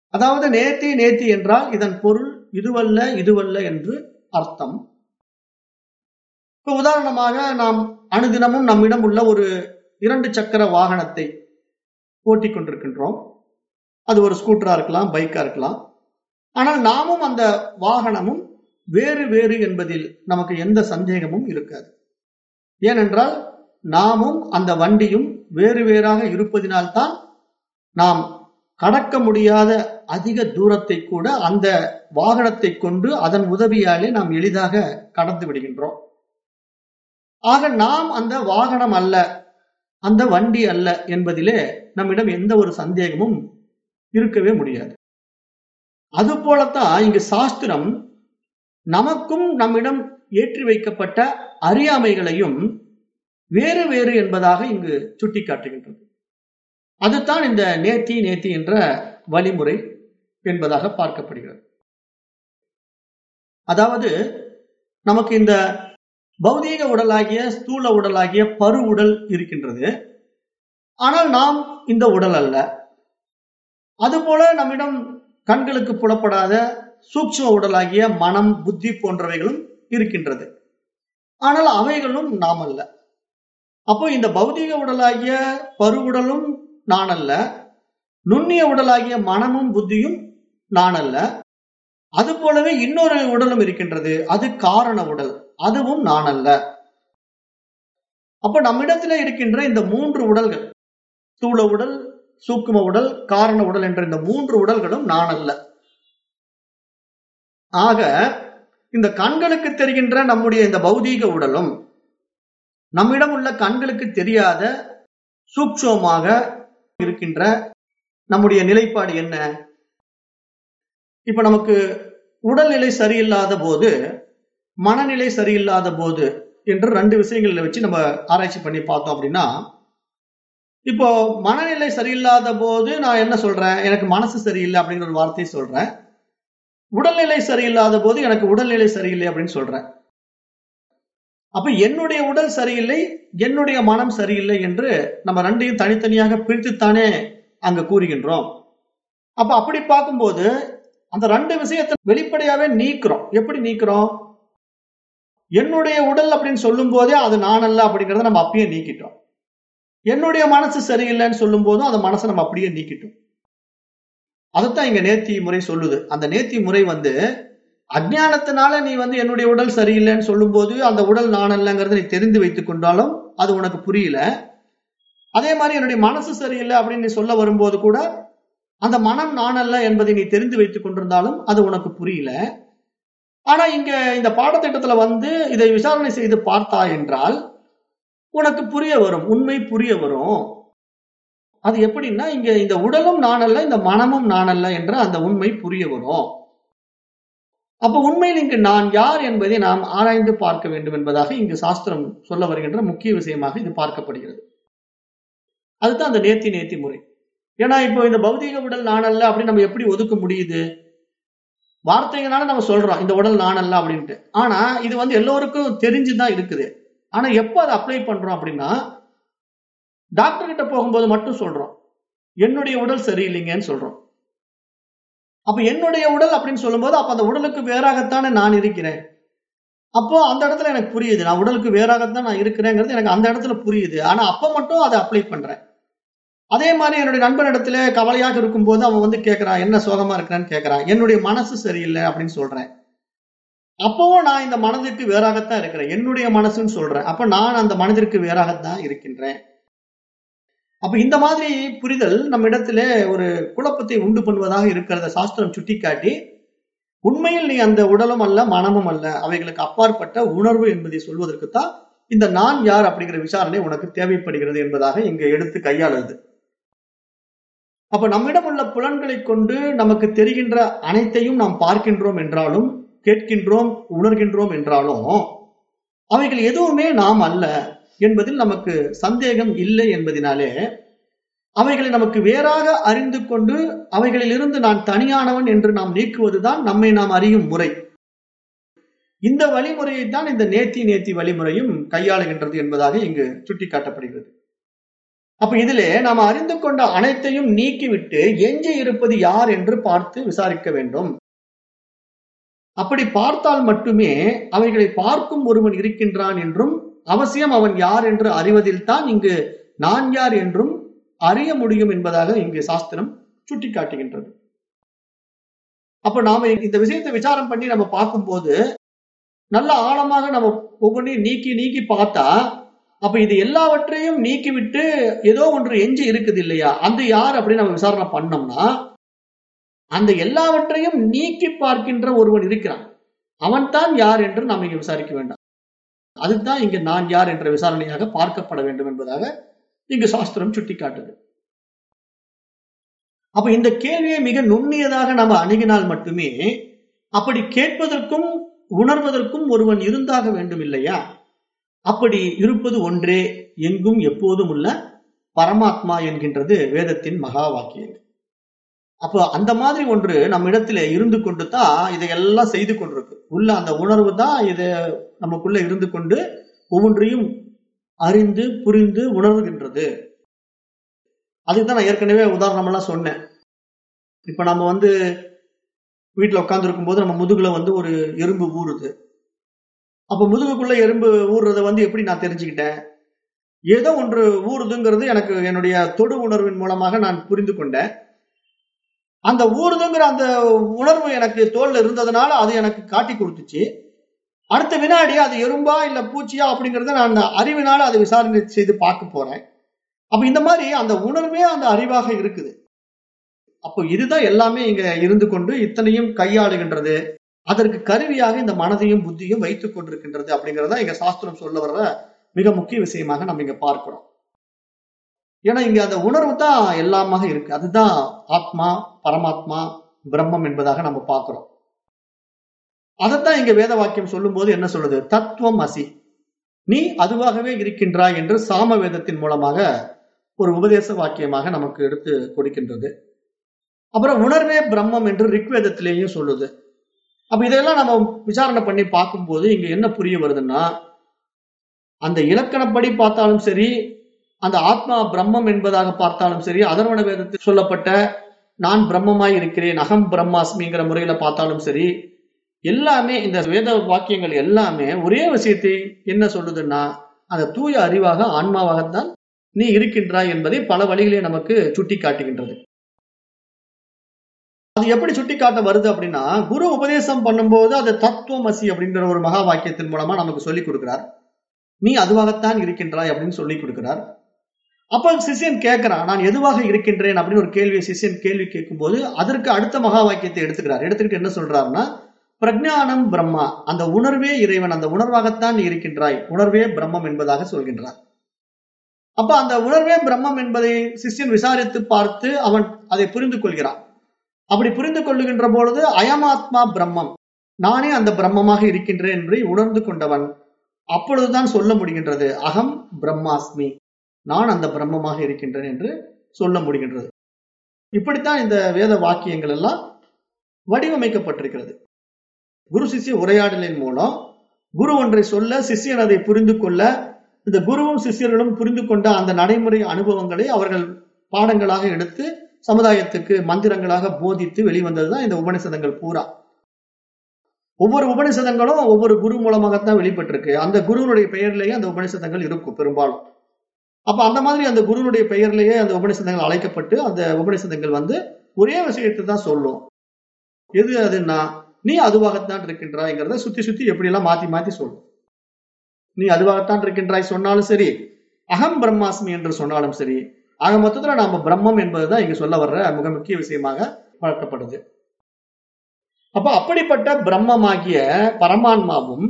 அதாவது நேத்தி நேத்தி என்றால் இதன் பொருள் இதுவல்ல இதுவல்ல என்று அர்த்தம். இப்போ உதாரணமாக நாம் அனுதினமும் நம்மிடம் உள்ள ஒரு இரண்டு சக்கர வாகனத்தை ஓட்டி கொண்டிருக்கின்றோம். அது ஒரு ஸ்கூட்டரா இருக்கலாம் பைக்கா இருக்கலாம். ஆனால் நாமும் அந்த வாகனமும் வேறு வேறு என்பதில் நமக்கு எந்த சந்தேகமும் இருக்காது. ஏனென்றால் நாமும் அந்த வண்டியும் வேறு வேறாக இருப்பதினால்தான் நாம் கடக்க முடியாத அதிக தூரத்தை கூட அந்த வாகனத்தை கொண்டு அதன் உதவியாலே நாம் எளிதாக கடந்து விடுகின்றோம். ஆக நாம் அந்த வாகனம் அல்ல அந்த வண்டி அல்ல என்பதிலே நம்மிடம் எந்த ஒரு சந்தேகமும் இருக்கவே முடியாது. அது போலத்தான் இங்கு சாஸ்திரம் நமக்கும் நம்மிடம் ஏற்றி வைக்கப்பட்ட அறியாமைகளையும் வேறு வேறு என்பதாக இங்கு சுட்டிக்காட்டுகின்றது. அதுதான் இந்த நேத்தி நேத்தி என்ற வழிமுறை என்பதாக பார்க்கப்படுகிறது. அதாவது நமக்கு இந்த பௌதீக உடலாகிய ஸ்தூல உடலாகிய பரு உடல் இருக்கின்றது. ஆனால் நாம் இந்த உடல் அல்ல. அதுபோல நம்மிடம் கண்களுக்கு புலப்படாத சூக்ஷ்ம உடலாகிய மனம் புத்தி போன்றவைகளும் இருக்கின்றது. ஆனால் அவைகளும் நாம் அல்ல அப்போ இந்த பௌதிக உடலாகிய பருவுடலும் நான் அல்ல நுண்ணிய உடலாகிய மனமும் புத்தியும் நான் அல்ல அது போலவே இன்னொரு உடலும் இருக்கின்றது. அது காரண உடல். அதுவும் நான் அல்ல அப்ப நம்மிடத்துல இருக்கின்ற இந்த மூன்று உடல்கள் ஸ்தூல உடல் சூக்கும உடல் காரண உடல் என்ற இந்த மூன்று உடல்களும் நான் அல்ல ஆக இந்த கண்களுக்கு தெரிகின்ற நம்முடைய இந்த பௌதீக உடலும் நம்மிடம் உள்ள கண்களுக்கு தெரியாத சூக்ஷமாக இருக்கின்ற நம்முடைய நிலைப்பாடு என்ன? இப்ப நமக்கு உடல்நிலை சரியில்லாத போது மனநிலை சரியில்லாத போது என்று ரெண்டு விஷயங்கள்ல வச்சு நம்ம ஆராய்ச்சி பண்ணி பார்த்தோம் அப்படின்னா இப்போ மனநிலை சரியில்லாத போது நான் என்ன சொல்றேன்? எனக்கு மனசு சரியில்லை அப்படிங்கிற ஒரு வார்த்தையை சொல்றேன். உடல்நிலை சரியில்லாத போது எனக்கு உடல்நிலை சரியில்லை அப்படின்னு சொல்றேன். அப்ப என்னுடைய உடல் சரியில்லை என்னுடைய மனம் சரியில்லை என்று நம்ம ரெண்டையும் தனித்தனியாக பிரித்துத்தானே அங்க கூறுகின்றோம். அப்ப அப்படி பார்க்கும்போது அந்த ரெண்டு விஷயத்தை வெளிப்படையாவே நீக்கிறோம். எப்படி நீக்கிறோம்? என்னுடைய உடல் அப்படின்னு சொல்லும் போதே அது நான் அல்ல அப்படிங்கறத நம்ம அப்பயே நீக்கிட்டோம். என்னுடைய மனசு சரியில்லைன்னு சொல்லும் போதும் அந்த மனசை நம்ம அப்படியே நீக்கிட்டோம். அதைத்தான் இங்க நேர்த்தி முறை சொல்லுது. அந்த நேர்த்தி முறை வந்து அஜ்ஞானத்தினால நீ வந்து என்னுடைய உடல் சரியில்லைன்னு சொல்லும் போது அந்த உடல் நான் இல்லைங்கிறத நீ தெரிந்து வைத்துக் கொண்டாலும் அது உனக்கு புரியல. அதே மாதிரி என்னுடைய மனசு சரியில்லை அப்படின்னு நீ சொல்ல வரும்போது கூட அந்த மனம் நான் அல்ல என்பதை நீ தெரிந்து வைத்துக் கொண்டிருந்தாலும் அது உனக்கு புரியல. ஆனா இங்க இந்த பாடத்திட்டத்துல வந்து இதை விசாரணை செய்து பார்த்தா என்றால் உனக்கு புரிய வரும் உண்மை புரிய வரும். அது எப்படின்னா இங்க இந்த உடலும் நானல்ல இந்த மனமும் நானல்ல என்ற அந்த உண்மை புரிய வரும். அப்ப உண்மையில் இங்கு நான் யார் என்பதை நாம் ஆராய்ந்து பார்க்க வேண்டும் என்பதாக இங்கு சாஸ்திரம் சொல்ல வருகின்ற முக்கிய விஷயமாக இது பார்க்கப்படுகிறது. அதுதான் அந்த நேர்த்தி நேர்த்தி முறை. ஏன்னா இப்போ இந்த பௌதீக உடல் நானல்ல அப்படின்னு நம்ம எப்படி ஒதுக்க முடியுது? வார்த்தைகளால நம்ம சொல்றோம் இந்த உடல் நானல்ல அப்படின்ட்டு. ஆனா இது வந்து எல்லோருக்கும் தெரிஞ்சுதான் இருக்குது. ஆனா எப்போ அதை அப்ளை பண்றோம் அப்படின்னா டாக்டர் கிட்ட போகும்போது மட்டும் சொல்றோம். என்னுடைய உடல் சரியில்லைங்கன்னு சொல்றோம். அப்ப என்னுடைய உடல் அப்படின்னு சொல்லும்போது அப்ப அந்த உடலுக்கு வேறாகத்தானே நான் இருக்கிறேன். அப்போ அந்த இடத்துல எனக்கு புரியுது. நான் உடலுக்கு வேறாகத்தான் நான் இருக்கிறேங்கிறது எனக்கு அந்த இடத்துல புரியுது. ஆனா அப்ப மட்டும் அதை அப்ளை பண்றேன். அதே மாதிரி என்னுடைய நண்பன் இடத்துல கவலையாக இருக்கும்போது அவன் வந்து கேட்கறான் என்ன சோகமா இருக்கிறான்னு? கேட்கறான் என்னுடைய மனசு சரியில்லை அப்படின்னு சொல்றேன். அப்பவும் நான் இந்த மனதிற்கு வேறாகத்தான் இருக்கிறேன். என்னுடைய மனசுன்னு சொல்றேன். அப்ப நான் அந்த மனதிற்கு வேறாகத்தான் இருக்கின்றேன். அப்ப இந்த மாதிரி புரிதல் நம்ம இடத்துல ஒரு குழப்பத்தை உண்டு பண்ணுவதாக இருக்கிறத சாஸ்திரம் சுட்டிக்காட்டி உண்மையில் நீ அந்த உடலும் அல்ல மனமும் அல்ல அவைகளுக்கு அப்பாற்பட்ட உணர்வு என்பதை சொல்வதற்குத்தான் இந்த நான் யார் அப்படிங்கிற விசாரணை உனக்கு தேவைப்படுகிறது என்பதாக இங்க எடுத்து கையாளுது. அப்ப நம்மிடம் உள்ள புலன்களை கொண்டு நமக்கு தெரிகின்ற அனைத்தையும் நாம் பார்க்கின்றோம் என்றாலும் கேட்கின்றோம் உணர்கின்றோம் என்றாலும் அவைகள் எதுவுமே நாம் அல்ல. என்பதில் நமக்கு சந்தேகம் இல்லை என்பதினாலே அவைகளை நமக்கு வேறாக அறிந்து கொண்டு அவைகளிலிருந்து நான் தனியானவன் என்று நாம் நீக்குவதுதான் நம்மை நாம் அறியும் முறை. இந்த வழிமுறையை தான் இந்த நேத்தி நேத்தி வழிமுறையும் கையாளுகின்றது என்பதாக இங்கு சுட்டிக்காட்டப்படுகிறது. அப்ப இதிலே நாம் அறிந்து கொண்ட அனைத்தையும் நீக்கிவிட்டு எஞ்சி இருப்பது யார் என்று பார்த்து விசாரிக்க வேண்டும். அப்படி பார்த்தால் மட்டுமே அவைகளை பார்க்கும் ஒருவன் இருக்கின்றான் என்றும் அவசியம் அவன் யார் என்று அறிவதில் தான் இங்கு நான் யார் என்றும் அறிய முடியும் என்பதாக இங்கு சாஸ்திரம் சுட்டிக்காட்டுகின்றது. அப்ப நாம இந்த விஷயத்தை விசாரம் பண்ணி நம்ம பார்க்கும்போது நல்ல ஆழமாக நம்ம ஒவ்வொன்றையும் நீக்கி நீக்கி பார்த்தா அப்ப இது எல்லாவற்றையும் நீக்கிவிட்டு ஏதோ ஒன்று எஞ்சி இருக்குது இல்லையா? அந்த யார் அப்படின்னு நம்ம விசாரணை பண்ணோம்னா அந்த எல்லாவற்றையும் நீக்கி பார்க்கின்ற ஒருவன் இருக்கிறான். அவன் தான் யார் என்று நாம் இங்க விசாரிக்க வேண்டாம். அதுதான் இங்க நான் யார் என்ற விசாரணையாக பார்க்கப்பட வேண்டும் என்பதாக இங்கு சாஸ்திரம் சுட்டிக்காட்டுது. அப்ப இந்த கேள்வியை மிக நுண்ணியதாக நாம் அணுகினால் மட்டுமே அப்படி கேட்பதற்கும் உணர்வதற்கும் ஒருவன் இருந்தாக வேண்டும் இல்லையா? அப்படி இருப்பது ஒன்றே எங்கும் எப்போதும் உள்ள பரமாத்மா என்கின்றது வேதத்தின் மகா வாக்கியம். அப்போ அந்த மாதிரி ஒன்று நம்ம இடத்துல இருந்து கொண்டு தான் இதையெல்லாம் செய்து கொண்டிருக்கு. உள்ள அந்த உணர்வு தான் இதை நமக்குள்ள இருந்து கொண்டு ஒவ்வொன்றையும் அறிந்து புரிந்து உணர்வுகின்றது அதுக்கு தான் நான் ஏற்கனவே உதாரணமெல்லாம் சொன்னேன். இப்ப நம்ம வந்து வீட்டில் உட்காந்துருக்கும் போது நம்ம முதுகுல வந்து ஒரு எறும்பு ஊறுது. அப்ப முதுகுக்குள்ள எறும்பு ஊறுறத வந்து எப்படி நான் தெரிஞ்சுக்கிட்டேன்? ஏதோ ஒன்று ஊறுதுங்கிறது எனக்கு என்னுடைய தொடு உணர்வின் மூலமாக நான் புரிந்து கொண்டேன். அந்த ஊறுதுங்கிற அந்த உணர்வு எனக்கு தோல்ல இருந்ததுனால அது எனக்கு காட்டி கொடுத்துச்சு. அடுத்த வினாடி அது எறும்பா இல்ல பூச்சியா அப்படிங்கறத நான் அறிவினால அதை விசாரணை செய்து பார்க்க போறேன். அப்ப இந்த மாதிரி அந்த உணர்வே அந்த அறிவாக இருக்குது. அப்போ இதுதான் எல்லாமே இங்க இருந்து கொண்டு இத்தனையும் கையாளுகின்றது. அதற்கு கருவியாக இந்த மனதையும் புத்தியும் வைத்துக் கொண்டிருக்கின்றது அப்படிங்கறத இங்க சாஸ்திரம் சொல்ல வர்ற மிக முக்கிய விஷயமாக நம்ம இங்க பார்க்கிறோம். ஏன்னா இங்க அந்த உணர்வு தான் எல்லாமாக இருக்கு. அதுதான் ஆத்மா பரமாத்மா பிரம்மம் என்பதாக நம்ம பார்க்கிறோம். அதைத்தான் இங்க வேத வாக்கியம் சொல்லும் போது என்ன சொல்லுது? தத்துவம் அசி. நீ அதுவாகவே இருக்கின்றாய் என்று சாம வேதத்தின் மூலமாக ஒரு உபதேச வாக்கியமாக நமக்கு எடுத்து கொடுக்கின்றது. அப்புறம் உணர்வே பிரம்மம் என்று ரிக்வேதத்திலேயும் சொல்லுது. அப்ப இதெல்லாம் நம்ம விசாரணை பண்ணி பார்க்கும்போது இங்க என்ன புரிய வருதுன்னா அந்த இலக்கணப்படி பார்த்தாலும் சரி அந்த ஆத்மா பிரம்மம் என்பதாக பார்த்தாலும் சரி அதர்வண வேதத்தில் சொல்லப்பட்ட நான் பிரம்மமாய் இருக்கிறேன் அகம் பிரம்மாஸ்மிங்கிற முறையில பார்த்தாலும் சரி எல்லாமே இந்த வேத வாக்கியங்கள் எல்லாமே ஒரே விஷயத்தை என்ன சொல்லுதுன்னா அந்த தூய அறிவாக ஆன்மாவாகத்தான் நீ இருக்கின்றாய் என்பதை பல வழிகளே நமக்கு சுட்டி காட்டுகின்றது அது எப்படி சுட்டி காட்ட வருது அப்படின்னா குரு உபதேசம் பண்ணும்போது அது தத்துவமசி அப்படின்ற ஒரு மகா வாக்கியத்தின் மூலமா நமக்கு சொல்லிக் கொடுக்கிறார். நீ அதுவாகத்தான் இருக்கின்றாய் அப்படின்னு சொல்லி கொடுக்கிறார். அப்ப சிஷியன் கேட்கிறான் நான் எதுவாக இருக்கின்றேன்? அப்படின்னு ஒரு கேள்வியை சிஷியன் கேள்வி கேட்கும்போது அதற்கு அடுத்த மகா வாக்கியத்தை எடுத்துக்கிறார். எடுத்துக்கிட்டு என்ன சொல்றாருன்னா பிரஜானம் பிரம்மா அந்த உணர்வே இறைவன் அந்த உணர்வாகத்தான் நீ இருக்கின்றாய். உணர்வே பிரம்மம் என்பதாக சொல்கின்றார். அப்ப அந்த உணர்வே பிரம்மம் என்பதை சிஷ்யன் விசாரித்து பார்த்து அவன் அதை புரிந்து கொள்கிறான். அப்படி புரிந்து கொள்ளுகின்ற பொழுது அயமாத்மா பிரம்மம் நானே அந்த பிரம்மமாக இருக்கின்றேன் என்று உணர்ந்து கொண்டவன் அப்பொழுதுதான் சொல்ல முடிகின்றது அகம் பிரம்மாஸ்மி. நான் அந்த பிரம்மமாக இருக்கின்றேன் என்று சொல்ல முடிகின்றது. இப்படித்தான் இந்த வேத வாக்கியங்கள் எல்லாம் வடிவமைக்கப்பட்டிருக்கிறது. குரு சிஷ்ய உரையாடலின் மூலம் குரு ஒன்றை சொல்ல சிஷ்யன் அதை புரிந்து கொள்ள இந்த குருவும் சிஷ்யர்களும் புரிந்து கொண்ட அந்த நடைமுறை அனுபவங்களை அவர்கள் பாடங்களாக எடுத்து சமுதாயத்துக்கு மந்திரங்களாக போதித்து வெளிவந்ததுதான் இந்த உபனிஷதங்கள் பூரா. ஒவ்வொரு உபனிஷதங்களும் ஒவ்வொரு குரு மூலமாகத்தான் வெளிப்பட்டிருக்கு. அந்த குருவனுடைய பெயர்லேயே அந்த உபனிஷதங்கள் இருக்கும் பெரும்பாலும். அப்ப அந்த மாதிரி அந்த குருனுடைய பெயர்லயே அந்த உபநிசந்தங்கள் அழைக்கப்பட்டு அந்த உபநிசந்தங்கள் வந்து ஒரே விஷயத்தை தான் சொல்லும். எது அதுன்னா நீ அதுவாகத்தான் இருக்கின்றாய்ங்கிறத சுத்தி சுத்தி எப்படி எல்லாம் மாத்தி மாத்தி சொல்லும். நீ அதுவாகத்தான் இருக்கின்றாய் சொன்னாலும் சரி அகம் பிரம்மாஸ்மி என்று சொன்னாலும் சரி ஆக மொத்தத்துல நாம பிரம்மம் என்பதுதான் இங்க சொல்ல வர்ற மிக முக்கிய விஷயமாக வளர்க்கப்படுது. அப்ப அப்படிப்பட்ட பிரம்மமாகிய பரமான்மாவும்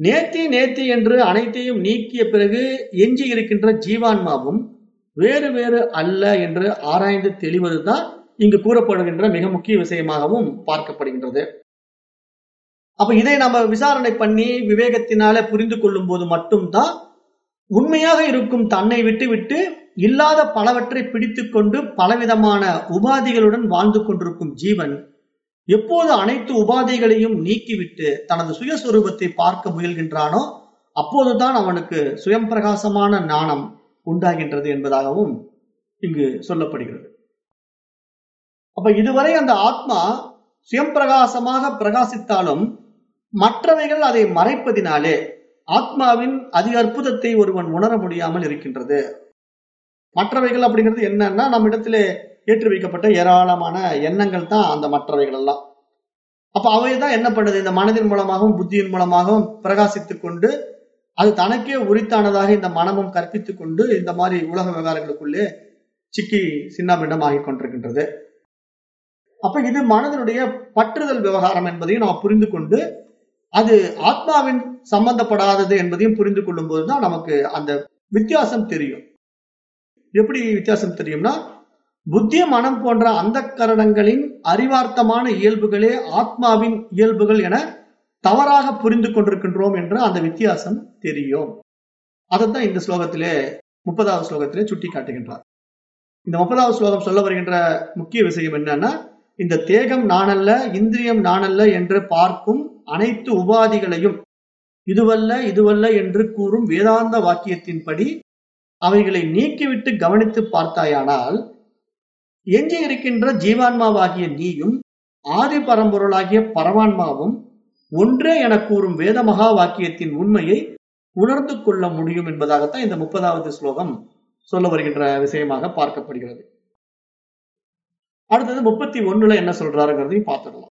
நேத்தி நேத்தி என்று அனைத்தையும் நீக்கிய பிறகு எஞ்சி இருக்கின்ற ஜீவான்மாவும் வேறு வேறு அல்ல என்று ஆராய்ந்து தெளிவதுதான் இங்கு கூறப்படுகின்ற மிக முக்கிய விஷயமாகவும் பார்க்கப்படுகின்றது. அப்ப இதை நம்ம விசாரணை பண்ணி விவேகத்தினால புரிந்து கொள்ளும் போது மட்டும்தான் உண்மையாக இருக்கும் தன்னை விட்டுவிட்டு இல்லாத பலவற்றை பிடித்து கொண்டு பலவிதமான உபாதிகளுடன் வாழ்ந்து கொண்டிருக்கும் ஜீவன் எப்போது அனைத்து உபாதைகளையும் நீக்கிவிட்டு தனது சுயஸ்வரூபத்தை பார்க்க முயல்கின்றானோ அப்போதுதான் அவனுக்கு சுயம் பிரகாசமான ஞானம் உண்டாகின்றது என்பதாகவும் இங்கு சொல்லப்படுகிறது. அப்ப இதுவரை அந்த ஆத்மா சுயம் பிரகாசமாக பிரகாசித்தாலும் மற்றவைகள் அதை மறைப்பதினாலே ஆத்மாவின் அதி அற்புதத்தை ஒருவன் உணர முடியாமல் இருக்கின்றது. மற்றவைகள் அப்படிங்கிறது என்னன்னா நம்ம இடத்துல ஏற்றி வைக்கப்பட்ட ஏராளமான எண்ணங்கள் தான் அந்த மற்றவைகள் எல்லாம் அப்ப அவை தான் என்ன பண்ணுது? இந்த மனதின் மூலமாகவும் புத்தியின் மூலமாகவும் பிரகாசித்துக் கொண்டு அது தனக்கே உரித்தானதாக இந்த மனமும் கற்பித்துக் கொண்டு இந்த மாதிரி உலக விவகாரங்களுக்குள்ளே சிக்கி சின்னாபின்னம் ஆகிக் கொண்டிருக்கின்றது. அப்ப இது மனதினுடைய பற்றுதல் விவகாரம் என்பதையும் நாம் புரிந்து கொண்டு அது ஆத்மாவின் சம்பந்தப்படாதது என்பதையும் புரிந்து கொள்ளும் போதுதான் நமக்கு அந்த வித்தியாசம் தெரியும். எப்படி வித்தியாசம் தெரியும்னா புத்திய மனம் போன்ற அந்த கரணங்களின் அறிவார்த்தமான இயல்புகளே ஆத்மாவின் இயல்புகள் என தவறாக புரிந்து கொண்டிருக்கின்றோம் என்ற அந்த வித்தியாசம் தெரியும். அதைத்தான் இந்த ஸ்லோகத்திலே முப்பதாவது ஸ்லோகத்திலே சுட்டி காட்டுகின்றார் இந்த முப்பதாவது ஸ்லோகம் சொல்ல வருகின்ற முக்கிய விஷயம் என்னன்னா இந்த தேகம் நானல்ல இந்திரியம் நானல்ல என்று பார்க்கும் அனைத்து உபாதிகளையும் இதுவல்ல இதுவல்ல என்று கூறும் வேதாந்த வாக்கியத்தின்படி அவைகளை நீக்கிவிட்டு கவனித்து பார்த்தாயானால் எஞ்சி இருக்கின்ற ஜீவான்மாவாகிய நீயும் ஆதி பரம்பொருளாகிய பரமான்மாவும் ஒன்றே என கூறும் வேத மகா வாக்கியத்தின் உண்மையை உணர்ந்து கொள்ள முடியும் என்பதாகத்தான் இந்த முப்பதாவது ஸ்லோகம் சொல்ல வருகின்ற விஷயமாக பார்க்கப்படுகிறது. அடுத்தது முப்பத்தி ஒண்ணுல என்ன சொல்றாருங்கிறதையும் பார்த்துடலாம்.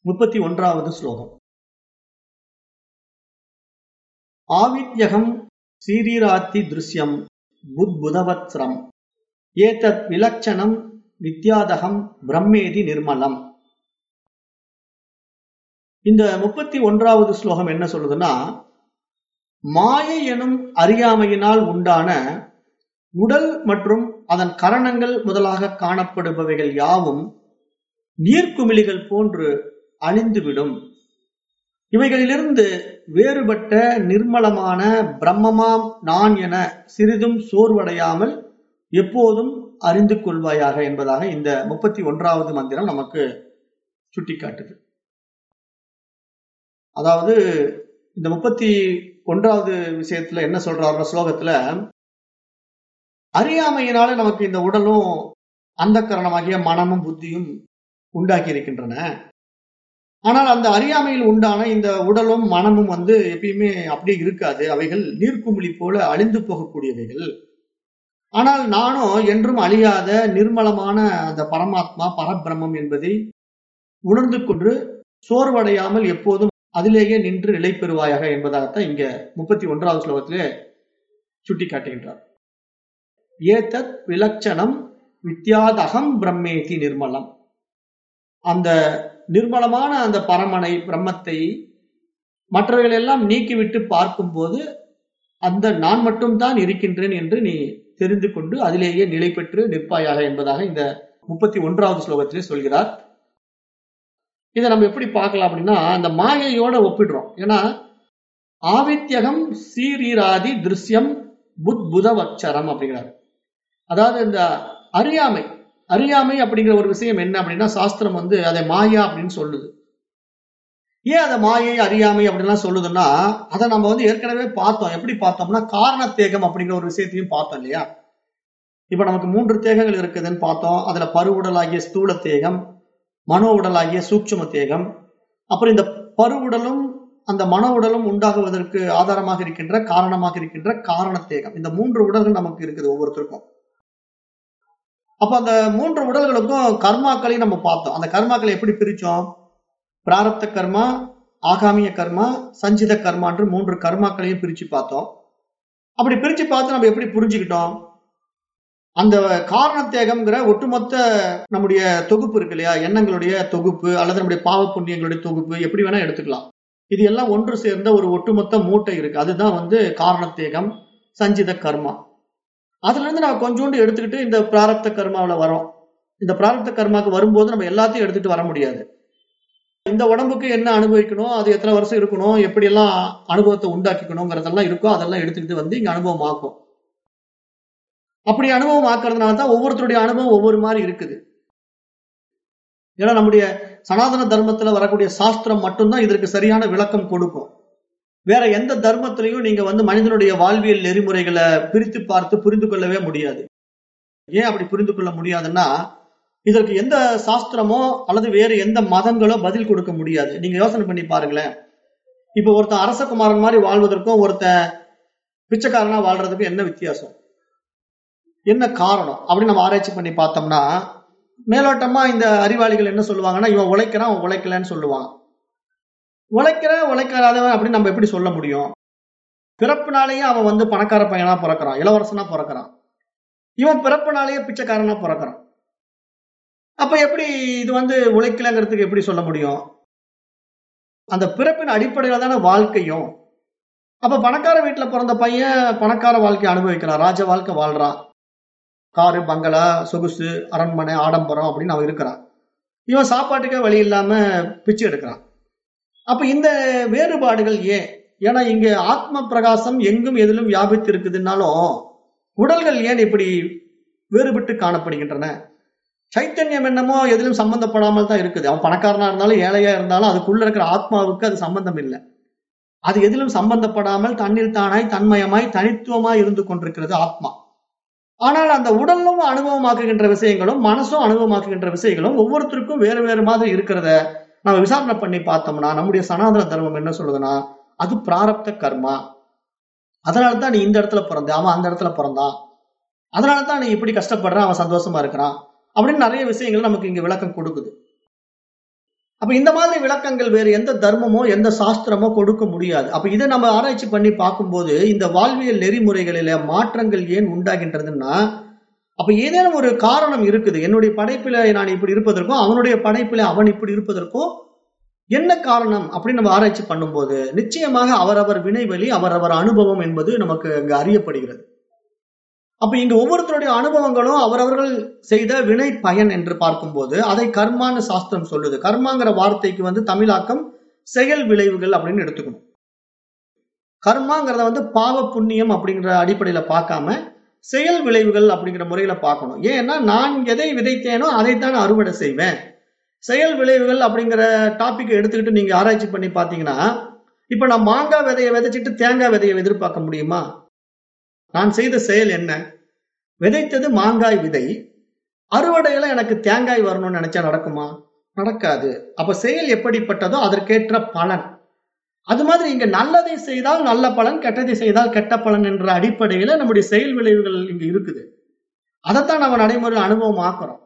முப்பத்தி ஒன்றாவது ஸ்லோகம். ஆவித்யகம் சீரீராத்தி திருஷ்யம் புத்புதவத்ரம் ஏதத் விலட்சணம் வித்யாதகம் பிரம்மேதி நிர்மலம். இந்த முப்பத்தி ஒன்றாவது ஸ்லோகம் என்ன சொல்லுதுன்னா மாயை எனும் அறியாமையினால் உண்டான உடல் மற்றும் அதன் கரணங்கள் முதலாக காணப்படுபவைகள் யாவும் நீர்க்குமிழிகள் போன்று அழிந்துவிடும். இவைகளிலிருந்து வேறுபட்ட நிர்மலமான பிரம்மமாம் நான் என சிறிதும் சோர்வடையாமல் எப்போதும் அறிந்து கொள்வாயாக என்பதாக இந்த முப்பத்தி ஒன்றாவது மந்திரம் நமக்கு சுட்டிக்காட்டுது. அதாவது இந்த முப்பத்தி ஒன்றாவது விஷயத்துல என்ன சொல்றாரு ஸ்லோகத்துல அறியாமையினால நமக்கு இந்த உடலும் அந்த கரணமாகிய மனமும் புத்தியும் உண்டாக்கி இருக்கின்றன ஆனால் அந்த அறியாமையில் உண்டான இந்த உடலும் மனமும் வந்து எப்பயுமே அப்படியே இருக்காது. அவைகள் நீர்க்குமிழி போல அழிந்து போகக்கூடியவைகள். ஆனால் நானும் என்றும் அழியாத நிர்மலமான அந்த பரமாத்மா பரபிரமம் என்பதை உணர்ந்து கொண்டு சோர்வடையாமல் எப்போதும் அதிலேயே நின்று நிலை பெறுவாயாக என்பதாகத்தான் இங்க முப்பத்தி ஒன்றாவது ஸ்லோகத்திலே சுட்டி காட்டுகின்றார் ஏதத் விலட்சணம் வித்யாதகம் பிரம்மேதி நிர்மலம். அந்த நிர்மலமான அந்த பரமனை பிரம்மத்தை மற்றவர்கள் எல்லாம் நீக்கிவிட்டு பார்க்கும்போது அந்த நான் மட்டும்தான் இருக்கின்றேன் என்று நீ தெரிந்து கொண்டு அதிலேயே நிலை பெற்று நிற்பாயாக என்பதாக இந்த முப்பத்தி ஒன்றாவது ஸ்லோகத்திலே சொல்கிறார். இதை நம்ம எப்படி பார்க்கலாம் அப்படின்னா அந்த மாயையோட ஒப்பிடுறோம். ஏன்னா ஆவித்யகம் சீரீராதி திருஷ்யம் புத் புதவச்சரம் அப்படிங்கிறார். அதாவது இந்த அறியாமை அறியாமை அப்படிங்கிற ஒரு விஷயம் என்ன அப்படின்னா சாஸ்திரம் வந்து அதை மாயா அப்படின்னு சொல்லுது. ஏன் அதை மாயை அறியாமை அப்படின்லாம் சொல்லுதுன்னா அதை நம்ம வந்து ஏற்கனவே பார்த்தோம். எப்படி பார்த்தோம்னா காரண தேகம் அப்படிங்கிற ஒரு விஷயத்தையும் பார்த்தோம் இல்லையா? இப்ப நமக்கு மூன்று தேகங்கள் இருக்குதுன்னு பார்த்தோம். அதுல பருவுடலாகிய ஸ்தூல தேகம் மனோ உடலாகிய சூட்சும தேகம். அப்புறம் இந்த பருவுடலும் அந்த மன உடலும் உண்டாகுவதற்கு ஆதாரமாக இருக்கின்ற காரணமாக இருக்கின்ற காரண தேகம். இந்த மூன்று உடல்கள் நமக்கு இருக்குது ஒவ்வொருத்தருக்கும். அப்ப அந்த மூன்று உடல்களுக்கும் கர்மாக்களையும் நம்ம பார்த்தோம். அந்த கர்மாக்களை எப்படி பிரிச்சோம்? பிராரப்த கர்மா ஆகாமிய கர்மா சஞ்சித கர்மான்ற மூன்று கர்மாக்களையும் பிரிச்சு பார்த்தோம். அப்படி பிரிச்சு பார்த்து நம்ம எப்படி புரிஞ்சுக்கிட்டோம்? அந்த காரணத்தேகம்ங்கிற ஒட்டுமொத்த நம்முடைய தொகுப்பு இருக்கு இல்லையா? எண்ணங்களுடைய தொகுப்பு அல்லது நம்முடைய பாவ புண்ணியங்களுடைய தொகுப்பு எப்படி வேணா எடுத்துக்கலாம். இது எல்லாம் ஒன்று சேர்ந்த ஒரு ஒட்டுமொத்த மூட்டை இருக்கு. அதுதான் வந்து காரணத்தேகம் சஞ்சித கர்மா. அதுல இருந்து நம்ம கொஞ்சோண்டு எடுத்துக்கிட்டு இந்த பிராரப்த கர்மாவில் வரோம் இந்த பிராரப்த கர்மாவுக்கு வரும்போது நம்ம எல்லாத்தையும் எடுத்துட்டு வர முடியாது. இந்த உடம்புக்கு என்ன அனுபவிக்கணும்? அது எத்தனை வருஷம் இருக்கணும்? எப்படி எல்லாம் அனுபவத்தை உண்டாக்கிக்கணுங்கிறதெல்லாம் இருக்கோ அதெல்லாம் எடுத்துக்கிட்டு வந்து இங்க அனுபவம் ஆக்கும். அப்படி அனுபவம் ஆக்குறதுனால தான் ஒவ்வொருத்தருடைய அனுபவம் ஒவ்வொரு மாதிரி இருக்குது. ஏன்னா நம்முடைய சனாதன தர்மத்துல வரக்கூடிய சாஸ்திரம் மட்டும்தான் இதற்கு சரியான விளக்கம் கொடுக்கும். வேற எந்த தர்மத்திலையும் நீங்க வந்து மனிதனுடைய வாழ்வியல் நெறிமுறைகளை பிரித்து பார்த்து புரிந்து கொள்ளவே முடியாது. ஏன் அப்படி புரிந்து கொள்ள முடியாதுன்னா இதற்கு எந்த சாஸ்திரமோ அல்லது வேறு எந்த மதங்களோ பதில் கொடுக்க முடியாது. நீங்க யோசனை பண்ணி பாருங்களேன். இப்ப ஒருத்தன் அரசகுமாரன் மாதிரி வாழ்வதற்கும் ஒருத்தன் பிச்சைக்காரனா வாழ்றதுக்கும் என்ன வித்தியாசம்? என்ன காரணம்? அப்படின்னு நம்ம ஆராய்ச்சி பண்ணி பார்த்தோம்னா மேலோட்டமா இந்த அறிவாளிகள் என்ன சொல்லுவாங்கன்னா இவன் உழைக்கிறான் அவன் உழைக்கலன்னு சொல்லுவான். உழைக்கிற உழைக்காதவன் அப்படின்னு நம்ம எப்படி சொல்ல முடியும்? பிறப்புனாலேயே அவன் வந்து பணக்கார பையனா பிறக்கிறான் இளவரசனா பிறக்கிறான். இவன் பிறப்புனாலேயே பிச்சைக்காரனா பிறக்கிறான். அப்ப எப்படி இது வந்து உழைக்கலங்கிறதுக்கு எப்படி சொல்ல முடியும்? அந்த பிறப்பின் அடிப்படையில தானே வாழ்க்கையும். அப்ப பணக்கார வீட்டுல பிறந்த பையன் பணக்கார வாழ்க்கை அனுபவிக்கிறான். ராஜ வாழ்க்கை வாழ்றான் காரு பங்களா சொகுசு அரண்மனை ஆடம்பரம் அப்படின்னு அவன் இருக்கிறான். இவன் சாப்பாட்டுக்கே வழி இல்லாம பிச்சை எடுக்கிறான். அப்ப இந்த வேறுபாடுகள் ஏன்? ஏன்னா இங்க ஆத்ம பிரகாசம் எங்கும் எதிலும் வியாபித்து இருக்குதுன்னாலும் உடல்கள் ஏன் இப்படி வேறுபட்டு காணப்படுகின்றன? சைத்தன்யம் என்னமோ எதிலும் சம்பந்தப்படாமல் தான் இருக்குது. அவன் பணக்காரனா இருந்தாலும் ஏழையா இருந்தாலும் அதுக்குள்ள இருக்கிற ஆத்மாவுக்கு அது சம்பந்தம் இல்லை. அது எதிலும் சம்பந்தப்படாமல் தன்னில் தானாய் தன்மயமாய் தனித்துவமாய் இருந்து கொண்டிருக்கிறது ஆத்மா. ஆனால் அந்த உடலும் அனுபவமாக்குகின்ற விஷயங்களும் மனசும் அனுபவமாக்குகின்ற விஷயங்களும் ஒவ்வொருத்தருக்கும் வேறு வேறு மாதிரி இருக்கிறத நம்ம விசாரணை பண்ணி பார்த்தோம்னா நம்முடைய சனாதன தர்மம் என்ன சொல்லுதுன்னா அது பிராரப்த கர்மா. அதனால தான் நீ இந்த இடத்துல பிறந்த அவன் அந்த இடத்துல பிறந்தான். அதனால தான் நீ இப்படி கஷ்டப்படுற அவன் சந்தோஷமா இருக்கிறான். அப்படின்னு நிறைய விஷயங்கள் நமக்கு இங்க விளக்கம் கொடுக்குது. அப்ப இந்த மாதிரி விளக்கங்கள் வேறு எந்த தர்மமோ எந்த சாஸ்திரமோ கொடுக்க முடியாது. அப்ப இதை நம்ம ஆராய்ச்சி பண்ணி பார்க்கும்போது இந்த வாழ்வியல் நெறிமுறைகளில மாற்றங்கள் ஏன் உண்டாகின்றதுன்னா அப்ப ஏதேனும் ஒரு காரணம் இருக்குது. என்னுடைய படைப்பில நான் இப்படி இருப்பதற்கும் அவனுடைய படைப்பில அவன் இப்படி இருப்பதற்கும் என்ன காரணம் அப்படின்னு நம்ம ஆராய்ச்சி பண்ணும்போது நிச்சயமாக அவரவர் வினைவழி அவரவர் அனுபவம் என்பது நமக்கு அங்கு அறியப்படுகிறது. அப்ப இங்க ஒவ்வொருத்தருடைய அனுபவங்களும் அவரவர்கள் செய்த வினை பயன் என்று பார்க்கும்போது அதை கர்மான்னு சாஸ்திரம் சொல்லுது. கர்மாங்கிற வார்த்தைக்கு வந்து தமிழாக்கம் செயல் விளைவுகள் அப்படின்னு எடுத்துக்கணும். கர்மாங்கிறத வந்து பாவ புண்ணியம் அப்படிங்கிற அடிப்படையில பார்க்காம செயல் விளைவுகள் அப்படிங்கிற முறையில பார்க்கணும். ஏன்னா நான் எதை விதைத்தேனோ அதைத்தான் அறுவடை செய்வேன். செயல் விளைவுகள் அப்படிங்கிற டாபிக் எடுத்துக்கிட்டு நீங்க ஆராய்ச்சி பண்ணி பார்த்தீங்கன்னா இப்ப நான் மாங்காய் விதையை விதைச்சிட்டு தேங்காய் விதையை எதிர்பார்க்க முடியுமா? நான் செய்த செயல் என்ன? விதைத்தது மாங்காய் விதை. அறுவடையில எனக்கு தேங்காய் வரணும்னு நினைச்சா நடக்குமா? நடக்காது. அப்ப செயல் எப்படிப்பட்டதோ அதற்கேற்ற பலன். அது மாதிரி இங்க நல்லதை செய்தால் நல்ல பலன் கெட்டதை செய்தால் கெட்ட பலன் என்ற அடிப்படையில நம்முடைய செயல் விளைவுகள் இங்க இருக்குது. அதைத்தான் நம்ம நடைமுறையில் அனுபவம் ஆக்குறோம்.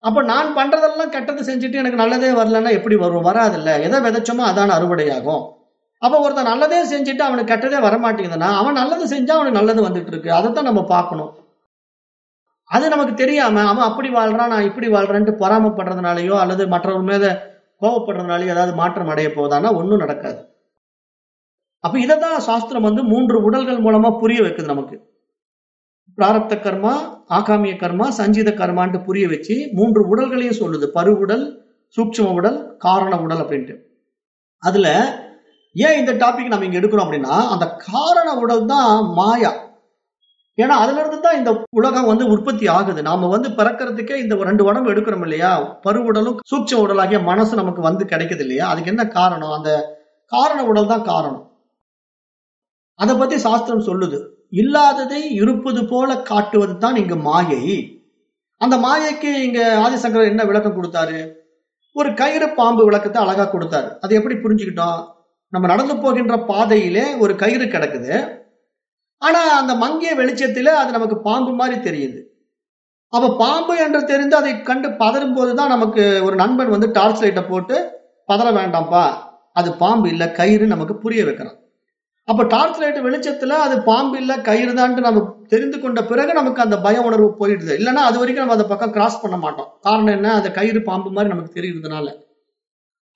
அப்ப நான் பண்றதெல்லாம் கெட்டது செஞ்சுட்டு எனக்கு நல்லதே வரலன்னா எப்படி வரும்? வராதுல்ல. எதை விதைச்சோமோ அதான் அறுவடையாகும். அப்போ ஒருத்தன் நல்லதே செஞ்சுட்டு அவனுக்கு கெட்டதே வரமாட்டேங்குதுன்னா அவன் நல்லது செஞ்சா அவனுக்கு நல்லது வந்துட்டு இருக்கு அதைத்தான் நம்ம பார்க்கணும். அது நமக்கு தெரியாம அவன் அப்படி வாழ்றான் நான் இப்படி வாழ்றேன்ட்டு பொறாமப்படுறதுனாலயோ அல்லது மற்றவர் மேல கோவப்படுறதுனாலயோ ஏதாவது மாற்றம் அடைய போதானா ஒன்றும் நடக்காது. அப்ப இதைதான் சாஸ்திரம் வந்து மூன்று உடல்கள் மூலமா புரிய வைக்குது நமக்கு. பிராரப்த கர்மா ஆகாமிய கர்மா சஞ்சீத கர்மான்ட்டு புரிய வச்சு மூன்று உடல்களையும் சொல்லுது. பருவுடல் சூட்சம உடல் காரண உடல் அப்படின்ட்டு. அதுல ஏன் இந்த டாபிக் நம்ம இங்க எடுக்கிறோம் அப்படின்னா அந்த காரண உடல் தான் மாயா. ஏன்னா அதுல இருந்து தான் இந்த உலகம் வந்து உற்பத்தி ஆகுது. நாம வந்து பிறக்கிறதுக்கே இந்த ரெண்டு உடம்பு எடுக்கிறோம் இல்லையா? பருவுடலும் சூட்ச உடலாகிய மனசு நமக்கு வந்து கிடைக்குது இல்லையா? அதுக்கு என்ன காரணம்? அந்த காரண உடல் தான் காரணம். அதை பத்தி சாஸ்திரம் சொல்லுது இல்லாததை இருப்பது போல காட்டுவது தான் இங்க மாயை. அந்த மாயைக்கு இங்க ஆதிசங்கரர் என்ன விளக்கம் கொடுத்தாரு? ஒரு கயிறு பாம்பு விளக்கத்தை அழகா கொடுத்தாரு. அது எப்படி புரிஞ்சுக்கிட்டோம்? நம்ம நடந்து போகின்ற பாதையிலே ஒரு கயிறு கிடக்குது. ஆனா அந்த மங்கிய வெளிச்சத்தில அது நமக்கு பாம்பு மாதிரி தெரியுது. அப்ப பாம்பு என்று தெரிந்து அதை கண்டு பதறும் போதுதான் நமக்கு ஒரு நண்பன் வந்து டார்ச் லைட்டை போட்டு பதற வேண்டாம்ப்பா அது பாம்பு இல்ல கயிறு நமக்கு புரிய வைக்கிறான். அப்ப டார்ச் லைட் வெளிச்சத்துல அது பாம்பு இல்ல கயிறு தான்ட்டு நம்ம தெரிந்து கொண்ட பிறகு நமக்கு அந்த பய உணர்வு போயிடுது. இல்லைன்னா அது வரைக்கும் நம்ம அந்த பக்கம் கிராஸ் பண்ண மாட்டோம். காரணம் என்ன? அந்த கயிறு பாம்பு மாதிரி நமக்கு தெரியுறதுனால.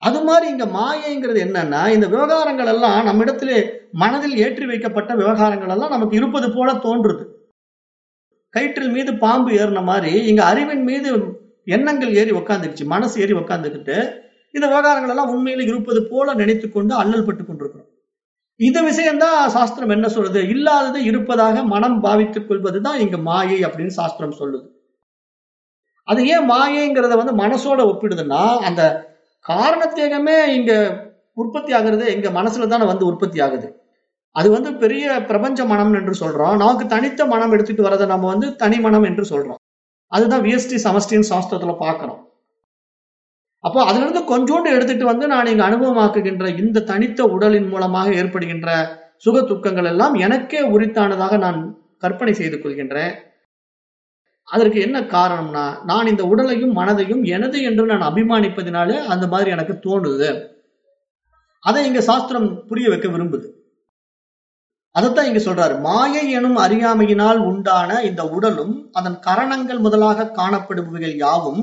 அது மாதிரி இங்க மாயைங்கிறது என்னன்னா இந்த விவகாரங்கள் எல்லாம் நம்மிடத்திலே மனதில் ஏற்றி வைக்கப்பட்ட விவகாரங்கள் எல்லாம் நமக்கு இருப்பது போல தோன்றுது. கயிற்றில் மீது பாம்பு ஏறின மாதிரி இங்க அறிவின் மீது எண்ணங்கள் ஏறி உக்காந்துக்குச்சு மனசு ஏறி உக்காந்துக்கிட்டு இந்த விவகாரங்கள் எல்லாம் உண்மையில இருப்பது போல நினைத்து கொண்டு அல்லல் பட்டு கொண்டிருக்கிறோம். இந்த விஷயம்தான் சாஸ்திரம் என்ன சொல்றது இல்லாதது இருப்பதாக மனம் பாவித்துக் கொள்வதுதான் இங்க மாயை அப்படின்னு சாஸ்திரம் சொல்லுது. அது ஏன் மாயைங்கிறத வந்து மனசோட ஒப்பிடுதுன்னா அந்த காரணத்தேகமே இங்க உற்பத்தி ஆகுறது எங்க மனசுல தானே வந்து உற்பத்தி ஆகுது. அது வந்து பெரிய பிரபஞ்ச மனம் என்று சொல்றோம். நமக்கு தனித்த மனம் எடுத்துட்டு வரதை நம்ம வந்து தனி மனம் என்று சொல்றோம். அதுதான் விஎஸ்டி சமஷ்டின்னு சாஸ்திரத்துல பாக்குறோம் அப்போ அதுல இருந்து கொஞ்சோண்டு எடுத்துட்டு வந்து நான் இங்க அனுபவமாக்குகின்ற இந்த தனித்த உடலின் மூலமாக ஏற்படுகின்ற சுக துக்கங்கள் எல்லாம் எனக்கே உரித்தானதாக நான் கற்பனை செய்து கொள்கின்றேன். அதற்கு என்ன காரணம்னா நான் இந்த உடலையும் மனதையும் எனது என்று நான் அபிமானிப்பதினாலே அந்த மாதிரி எனக்கு தோணுது அதை இங்க சாஸ்திரம் புரிய வைக்க விரும்புது. அதைத்தான் இங்க சொல்றாரு. மாயை எனும் அறியாமையினால் உண்டான இந்த உடலும் அதன் கரணங்கள் முதலாக காணப்படுபவைகள் யாவும்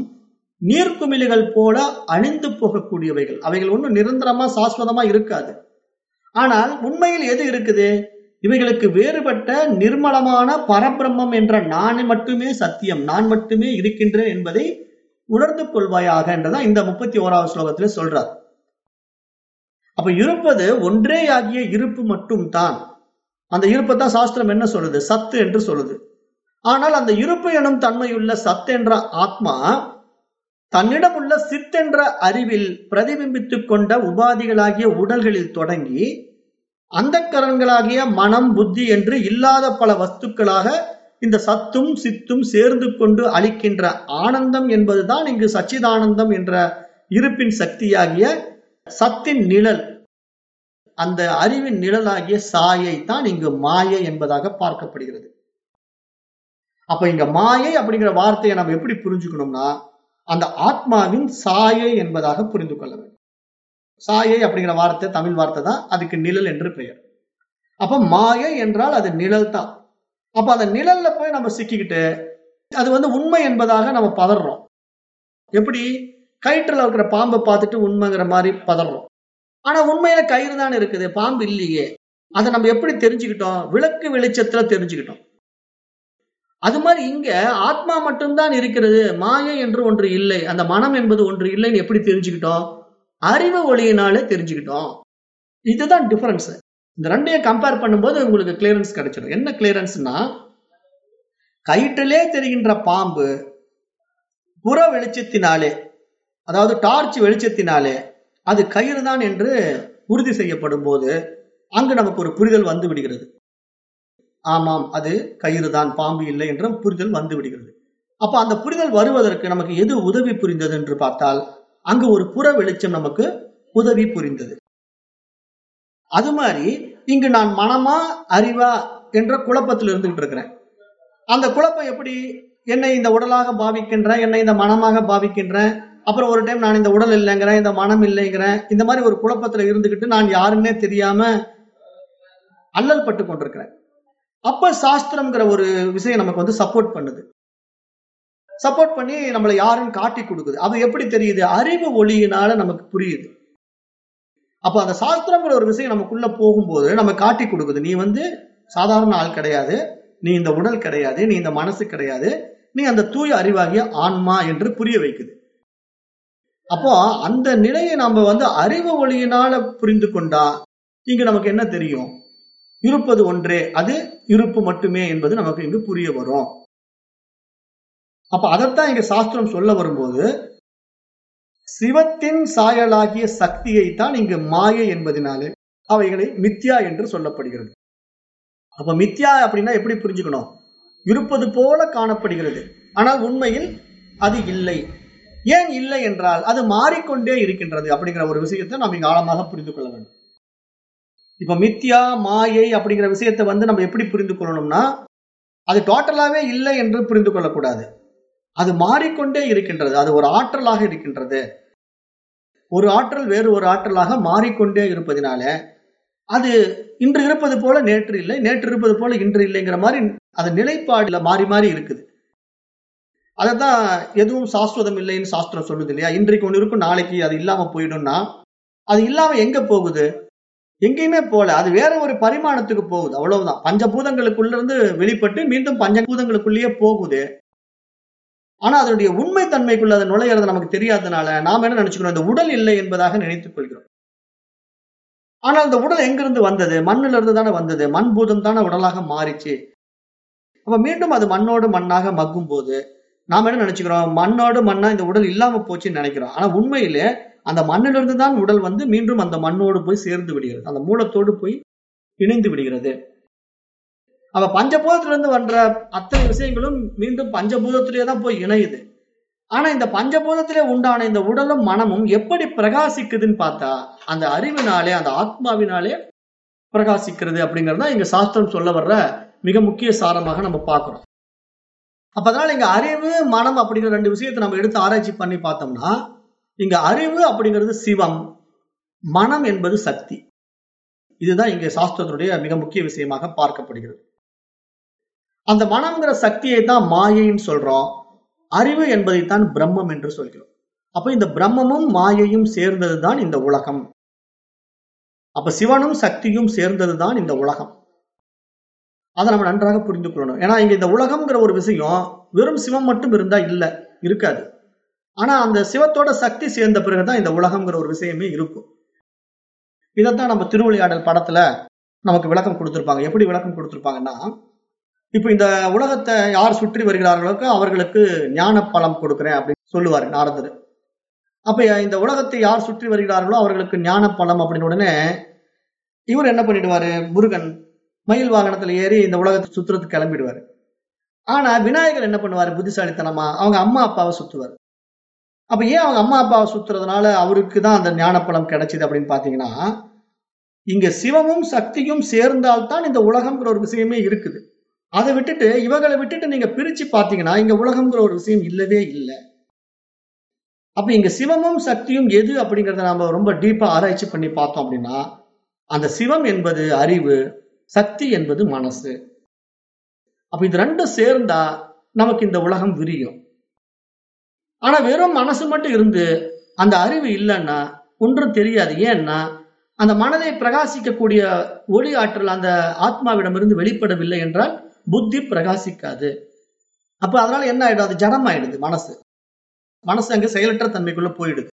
நீர்க்குமிழிகள் போல அணிந்து போகக்கூடியவைகள். அவைகள் ஒன்றும் நிரந்தரமா சாஸ்வதமா இருக்காது. ஆனால் உண்மையில் எது இருக்குது? இவைகளுக்கு வேறுபட்ட நிர்மலமான பரபிரம்மம் என்ற நான் மட்டுமே சத்தியம் நான் மட்டுமே இருக்கின்றேன் என்பதை உணர்ந்து கொள்வாயாக என்றதான் இந்த முப்பத்தி ஓராவது ஸ்லோகத்துல சொல்றார். அப்ப இருப்பது ஒன்றே ஆகிய இருப்பு மட்டும் தான் அந்த இருப்பை தான் சாஸ்திரம் என்ன சொல்லுது? சத்து என்று சொல்லுது. ஆனால் அந்த இருப்பு எனும் தன்மையுள்ள சத் என்ற ஆத்மா தன்னிடம் உள்ள சித்தென்ற அறிவில் பிரதிபிம்பித்துக் கொண்ட உபாதிகளாகிய உடல்களில் தொடங்கி அந்த கரன்களாகிய மனம் புத்தி என்று இல்லாத பல வஸ்துக்களாக இந்த சத்தும் சித்தும் சேர்ந்து கொண்டு அளிக்கின்ற ஆனந்தம் என்பதுதான் இங்கு சச்சிதானந்தம் என்ற இருப்பின் சக்தியாகிய சத்தின் நிழல். அந்த அறிவின் நிழலாகிய சாயை தான் இங்கு மாயை என்பதாக பார்க்கப்படுகிறது. அப்ப இங்க மாயை அப்படிங்கிற வார்த்தையை நம்ம எப்படி புரிஞ்சுக்கணும்னா அந்த ஆத்மாவின் சாயை என்பதாக புரிந்து கொள்ள வேண்டும். சாயை அப்படிங்கிற வார்த்தை தமிழ் வார்த்தை தான் அதுக்கு நிழல் என்று பெயர். அப்ப மாயை என்றால் அது நிழல் தான். அப்ப அந்த நிழல்ல போய் நம்ம சிக்கிக்கிட்டு அது வந்து உண்மை என்பதாக நம்ம பதறோம் எப்படி? கயிற்றுல இருக்கிற பாம்பை பார்த்துட்டு உண்மைங்கிற மாதிரி பதறோம் ஆனா உண்மையில கயிறு தான் இருக்குது பாம்பு இல்லையே. அதை நம்ம எப்படி தெரிஞ்சுக்கிட்டோம்? விளக்கு வெளிச்சத்துல தெரிஞ்சுக்கிட்டோம். அது மாதிரி இங்க ஆத்மா மட்டும்தான் இருக்கிறது மாயை என்று ஒன்று இல்லை. அந்த மனம் என்பது ஒன்று இல்லைன்னு எப்படி தெரிஞ்சுக்கிட்டோம்? அறிவு ஒளியினாலே தெரிஞ்சுக்கிட்டோம். இதுதான் டிஃபரன்ஸ் இந்த ரெண்டையும் கம்பேர் பண்ணும்போது உங்களுக்கு கிளியரன்ஸ் கிடைச்சிடும் என்ன கிளியரன்ஸ்னா கயிற்றிலே தெரிகின்ற பாம்பு புற வெளிச்சத்தினாலே அதாவது டார்ச் வெளிச்சத்தினாலே அது கயிறு தான் என்று உறுதி செய்யப்படும் போது அங்கு நமக்கு ஒரு புரிதல் வந்து விடுகிறது. ஆமாம் அது கயிறு தான் பாம்பு இல்லை என்ற புரிதல் வந்து விடுகிறது. அப்ப அந்த புரிதல் வருவதற்கு நமக்கு எது உதவி புரிந்தது என்று பார்த்தால் அங்கு ஒரு புற வெளிச்சம் நமக்கு உதவி புரிந்தது. அது மாதிரி இங்கு நான் மனமா அறிவா என்ற குழப்பத்தில் இருந்துகிட்டு இருக்கிறேன். அந்த குழப்பம் எப்படி என்னை இந்த உடலாக பாவிக்கின்றேன் என்னை இந்த மனமாக பாவிக்கின்றேன் அப்புறம் ஒரு டைம் நான் இந்த உடல் இல்லைங்கிறேன் இந்த மனம் இல்லைங்கிறேன் இந்த மாதிரி ஒரு குழப்பத்துல இருந்துகிட்டு நான் யாருன்னே தெரியாம அல்லல் பட்டு கொண்டிருக்கிறேன். அப்ப சாஸ்திரம்ங்கிற ஒரு விஷயம் நமக்கு வந்து சப்போர்ட் பண்ணுது. சப்போர்ட் பண்ணி நம்மளை யாருன்னு காட்டி கொடுக்குது. அது எப்படி தெரியுது? அறிவு ஒளியினால நமக்கு புரியுது. அப்ப அந்த சாஸ்திரங்கிற ஒரு விஷயம் நமக்குள்ள போகும்போது நம்ம காட்டி கொடுக்குது. நீ வந்து சாதாரண ஆள் கிடையாது. நீ இந்த உடல் கிடையாது. நீ இந்த மனசு கிடையாது. நீ அந்த தூய அறிவாகிய ஆன்மா என்று புரிய வைக்குது. அப்போ அந்த நிலையை நம்ம வந்து அறிவு ஒளியினால புரிந்து கொண்டா இங்க நமக்கு என்ன தெரியும்? இருப்பது ஒன்றே அது இருப்பு மட்டுமே என்பது நமக்கு இங்கு புரிய வரும். அப்ப அதைத்தான் இங்க சாஸ்திரம் சொல்ல வரும்போது சிவத்தின் சாயலாகிய சக்தியை தான் இங்கு மாயை என்பதனாலே அவைகளை மித்யா என்று சொல்லப்படுகிறது. அப்ப மித்யா அப்படின்னா எப்படி புரிஞ்சுக்கணும்? இருப்பது போல காணப்படுகிறது. ஆனால் உண்மையில் அது இல்லை. ஏன் இல்லை என்றால் அது மாறிக்கொண்டே இருக்கின்றது அப்படிங்கிற ஒரு விஷயத்தை நாம் இங்க ஆழமாக புரிந்து கொள்ள வேண்டும். இப்ப மித்யா மாயை அப்படிங்கிற விஷயத்தை வந்து நம்ம எப்படி புரிந்து கொள்ளணும்னா அது டோட்டலாவே இல்லை என்று புரிந்து கொள்ளக்கூடாது. அது மாறிக்கொண்டே இருக்கின்றது. அது ஒரு ஆற்றலாக இருக்கின்றது. ஒரு ஆற்றல் வேறு ஒரு ஆற்றலாக மாறிக்கொண்டே இருப்பதினால அது இன்று இருப்பது போல நேற்று இல்லை நேற்று இருப்பது போல இன்று இல்லைங்கிற மாதிரி அது நிலைப்பாடுல மாறி மாறி இருக்குது. அதைத்தான் எதுவும் சாஸ்வதம் இல்லைன்னு சாஸ்திரம் சொல்லுது இல்லையா? இன்றைக்கு ஒன்று இருக்கும் நாளைக்கு அது இல்லாம போயிடும்னா அது இல்லாம எங்க போகுது? எங்கேயுமே போல. அது வேற ஒரு பரிமாணத்துக்கு போகுது. அவ்வளவுதான். பஞ்சபூதங்களுக்குள்ள இருந்து வெளிப்பட்டு மீண்டும் பஞ்சபூதங்களுக்குள்ளேயே போகுது. ஆனா அதனுடைய உண்மை தன்மைக்குள்ள அது நுழையிறது நமக்கு தெரியாததுனால நாம் என்ன நினைச்சுக்கிறோம்? இந்த உடல் இல்லை என்பதாக நினைத்துக் கொள்கிறோம். ஆனால் அந்த உடல் எங்கிருந்து வந்தது? மண்ணில இருந்து தானே வந்தது. மண் பூதம் தானே உடலாக மாறிச்சு. அப்ப மீண்டும் அது மண்ணோடு மண்ணாக மக்கும் போது நாம என்ன நினைச்சுக்கிறோம்? மண்ணோடு மண்ணா இந்த உடல் இல்லாம போச்சுன்னு நினைக்கிறோம். ஆனா உண்மையிலே அந்த மண்ணிலிருந்து தான் உடல் வந்து மீண்டும் அந்த மண்ணோடு போய் சேர்ந்து விடுகிறது. அந்த மூலத்தோடு போய் இணைந்து விடுகிறது. அவ பஞ்சபூதத்திலிருந்து வர்ற அத்தனை விஷயங்களும் மீண்டும் பஞ்சபூதத்திலேயே தான் போய் இணையுது. ஆனா இந்த பஞ்சபூதத்திலே உண்டான இந்த உடலும் மனமும் எப்படி பிரகாசிக்குதுன்னு பார்த்தா அந்த அறிவினாலே அந்த ஆத்மாவினாலே பிரகாசிக்கிறது அப்படிங்கறத இங்க சாஸ்திரம் சொல்ல வர்ற மிக முக்கிய சாரமாக நம்ம பார்க்கிறோம். அப்ப அதனால இங்க அறிவு மனம் அப்படிங்கிற ரெண்டு விஷயத்தை நம்ம எடுத்து ஆராய்ச்சி பண்ணி பார்த்தோம்னா இங்க அறிவு அப்படிங்கிறது சிவம் மனம் என்பது சக்தி. இதுதான் இங்க சாஸ்திரத்தினுடைய மிக முக்கிய விஷயமாக பார்க்கப்படுகிறது. அந்த மனம்ங்கிற சக்தியை தான் மாயைன்னு சொல்றோம். அறிவு என்பதைத்தான் பிரம்மம் என்று சொல்கிறோம். அப்ப இந்த பிரம்மமும் மாயையும் சேர்ந்ததுதான் இந்த உலகம். அப்ப சிவனும் சக்தியும் சேர்ந்ததுதான் இந்த உலகம். அதை நம்ம நன்றாக புரிந்து கொள்ளணும். ஏன்னா இங்க இந்த உலகம்ங்கிற ஒரு விஷயம் வெறும் சிவம் மட்டும் இருந்தா இல்ல இருக்காது. ஆனா அந்த சிவத்தோட சக்தி சேர்ந்த பிறகுதான் இந்த உலகம்ங்கிற ஒரு விஷயமே இருக்கும். இதைத்தான் நம்ம திருவிளையாடல் படத்துல நமக்கு விளக்கம் கொடுத்திருப்பாங்க. எப்படி விளக்கம் கொடுத்திருப்பாங்கன்னா இப்போ இந்த உலகத்தை யார் சுற்றி வருகிறார்களோ அவர்களுக்கு ஞான பலம் கொடுக்குறேன் அப்படின்னு சொல்லுவாரு நாரதர். அப்ப இந்த உலகத்தை யார் சுற்றி வருகிறார்களோ அவர்களுக்கு ஞான பலம் அப்படின்னு உடனே இவர் என்ன பண்ணிடுவாரு? முருகன் மயில் வாகனத்துல ஏறி இந்த உலகத்தை சுத்துறதுக்கு கிளம்பிடுவாரு. ஆனா விநாயகர் என்ன பண்ணுவாரு? புத்திசாலித்தனமா? அவங்க அம்மா அப்பாவை சுத்துவார். அப்ப ஏன் அவங்க அம்மா அப்பாவை சுத்துறதுனால அவருக்கு தான் அந்த ஞானப்பழம் கிடைச்சது அப்படின்னு பாத்தீங்கன்னா இங்க சிவமும் சக்தியும் சேர்ந்தால்தான் இந்த உலகம்ங்கிற ஒரு விஷயமே இருக்குது. அதை விட்டுட்டு இவங்களை விட்டுட்டு நீங்க பிரிச்சு பார்த்தீங்கன்னா இங்க உலகம்ங்கிற ஒரு விஷயம் இல்லவே இல்லை. அப்ப இங்க சிவமும் சக்தியும் எது அப்படிங்கிறத நாம ரொம்ப டீப்பா ஆராய்ச்சி பண்ணி பார்த்தோம் அப்படின்னா அந்த சிவம் என்பது அறிவு சக்தி என்பது மனசு. அப்ப இது ரெண்டும் சேர்ந்தா நமக்கு இந்த உலகம் விரியும். ஆனா வெறும் மனசு மட்டும் இருந்து அந்த அறிவு இல்லைன்னா ஒன்றும் தெரியாது. ஏன்னா அந்த மனதை பிரகாசிக்கக்கூடிய ஒளி ஆற்றல் அந்த ஆத்மாவிடமிருந்து வெளிப்படவில்லை என்றால் புத்தி பிரகாசிக்காது. அப்ப அதனால என்ன ஆயிடும்? அது ஜனம் ஆயிடுது மனசு. மனசு அங்க செயலற்ற தன்மைக்குள்ள போயிடுது.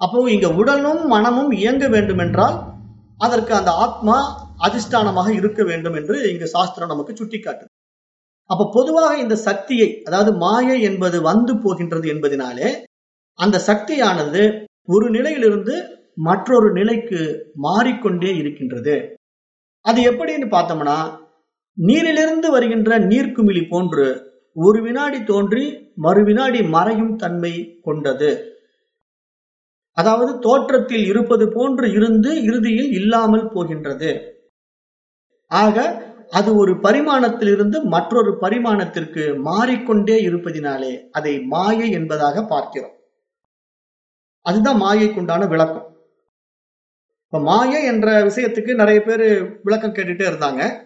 அப்போ இங்க உடலும் மனமும் இயங்க வேண்டும் என்றால் அதற்கு அந்த ஆத்மா அதிஷ்டானமாக இருக்க வேண்டும் என்று இங்கு சாஸ்திரம் நமக்கு சுட்டிக்காட்டுது. அப்ப பொதுவாக இந்த சக்தியை அதாவது மாயை என்பது வந்து போகின்றது என்பதனாலே அந்த சக்தியானது ஒரு நிலையிலிருந்து மற்றொரு நிலைக்கு மாறிக்கொண்டே இருக்கின்றது. அது எப்படின்னு பார்த்தோம்னா நீரிலிருந்து வருகின்ற நீர்க்குமிழி போன்று ஒரு வினாடி தோன்றி மறு வினாடி மறையும் தன்மை கொண்டது. அதாவது தோற்றத்தில் இருப்பது போன்று இருந்து இறுதியில் இல்லாமல் போகின்றது. ஆக அது ஒரு பரிமாணத்திலிருந்து மற்றொரு பரிமாணத்திற்கு மாறிக்கொண்டே இருப்பதினாலே அதை மாயை என்பதாக பார்க்கிறோம். அதுதான் மாயைக்குண்டான விளக்கம். இப்ப மாயை என்ற விஷயத்துக்கு நிறைய பேர் விளக்கம் கேட்டுட்டே இருந்தாங்க.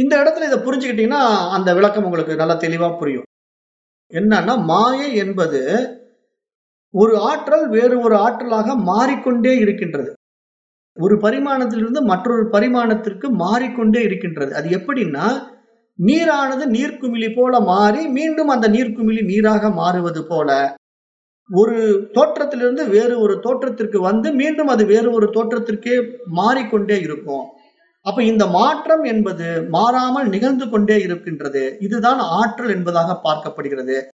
இந்த இடத்துல இதை புரிஞ்சுக்கிட்டீங்கன்னா அந்த விளக்கம் உங்களுக்கு நல்லா தெளிவா புரியும். என்னன்னா மாயை என்பது ஒரு ஆற்றல் வேறு ஒரு ஆற்றலாக மாறிக்கொண்டே இருக்கின்றது. ஒரு பரிமாணத்திலிருந்து மற்றொரு பரிமாணத்திற்கு மாறிக்கொண்டே இருக்கின்றது. அது எப்படின்னா நீரானது நீர்க்குமிழி போல மாறி மீண்டும் அந்த நீர்க்குமிழி நீராக மாறுவது போல ஒரு தோற்றத்திலிருந்து வேறு ஒரு தோற்றத்திற்கு வந்து மீண்டும் அது வேறு ஒரு தோற்றத்திற்கே மாறிக்கொண்டே இருக்கும். அப்ப இந்த மாற்றம் என்பது மாறாமல் நிகழ்ந்து கொண்டே இருக்கின்றது. இதுதான் ஆற்றல் என்பதாக பார்க்கப்படுகிறது.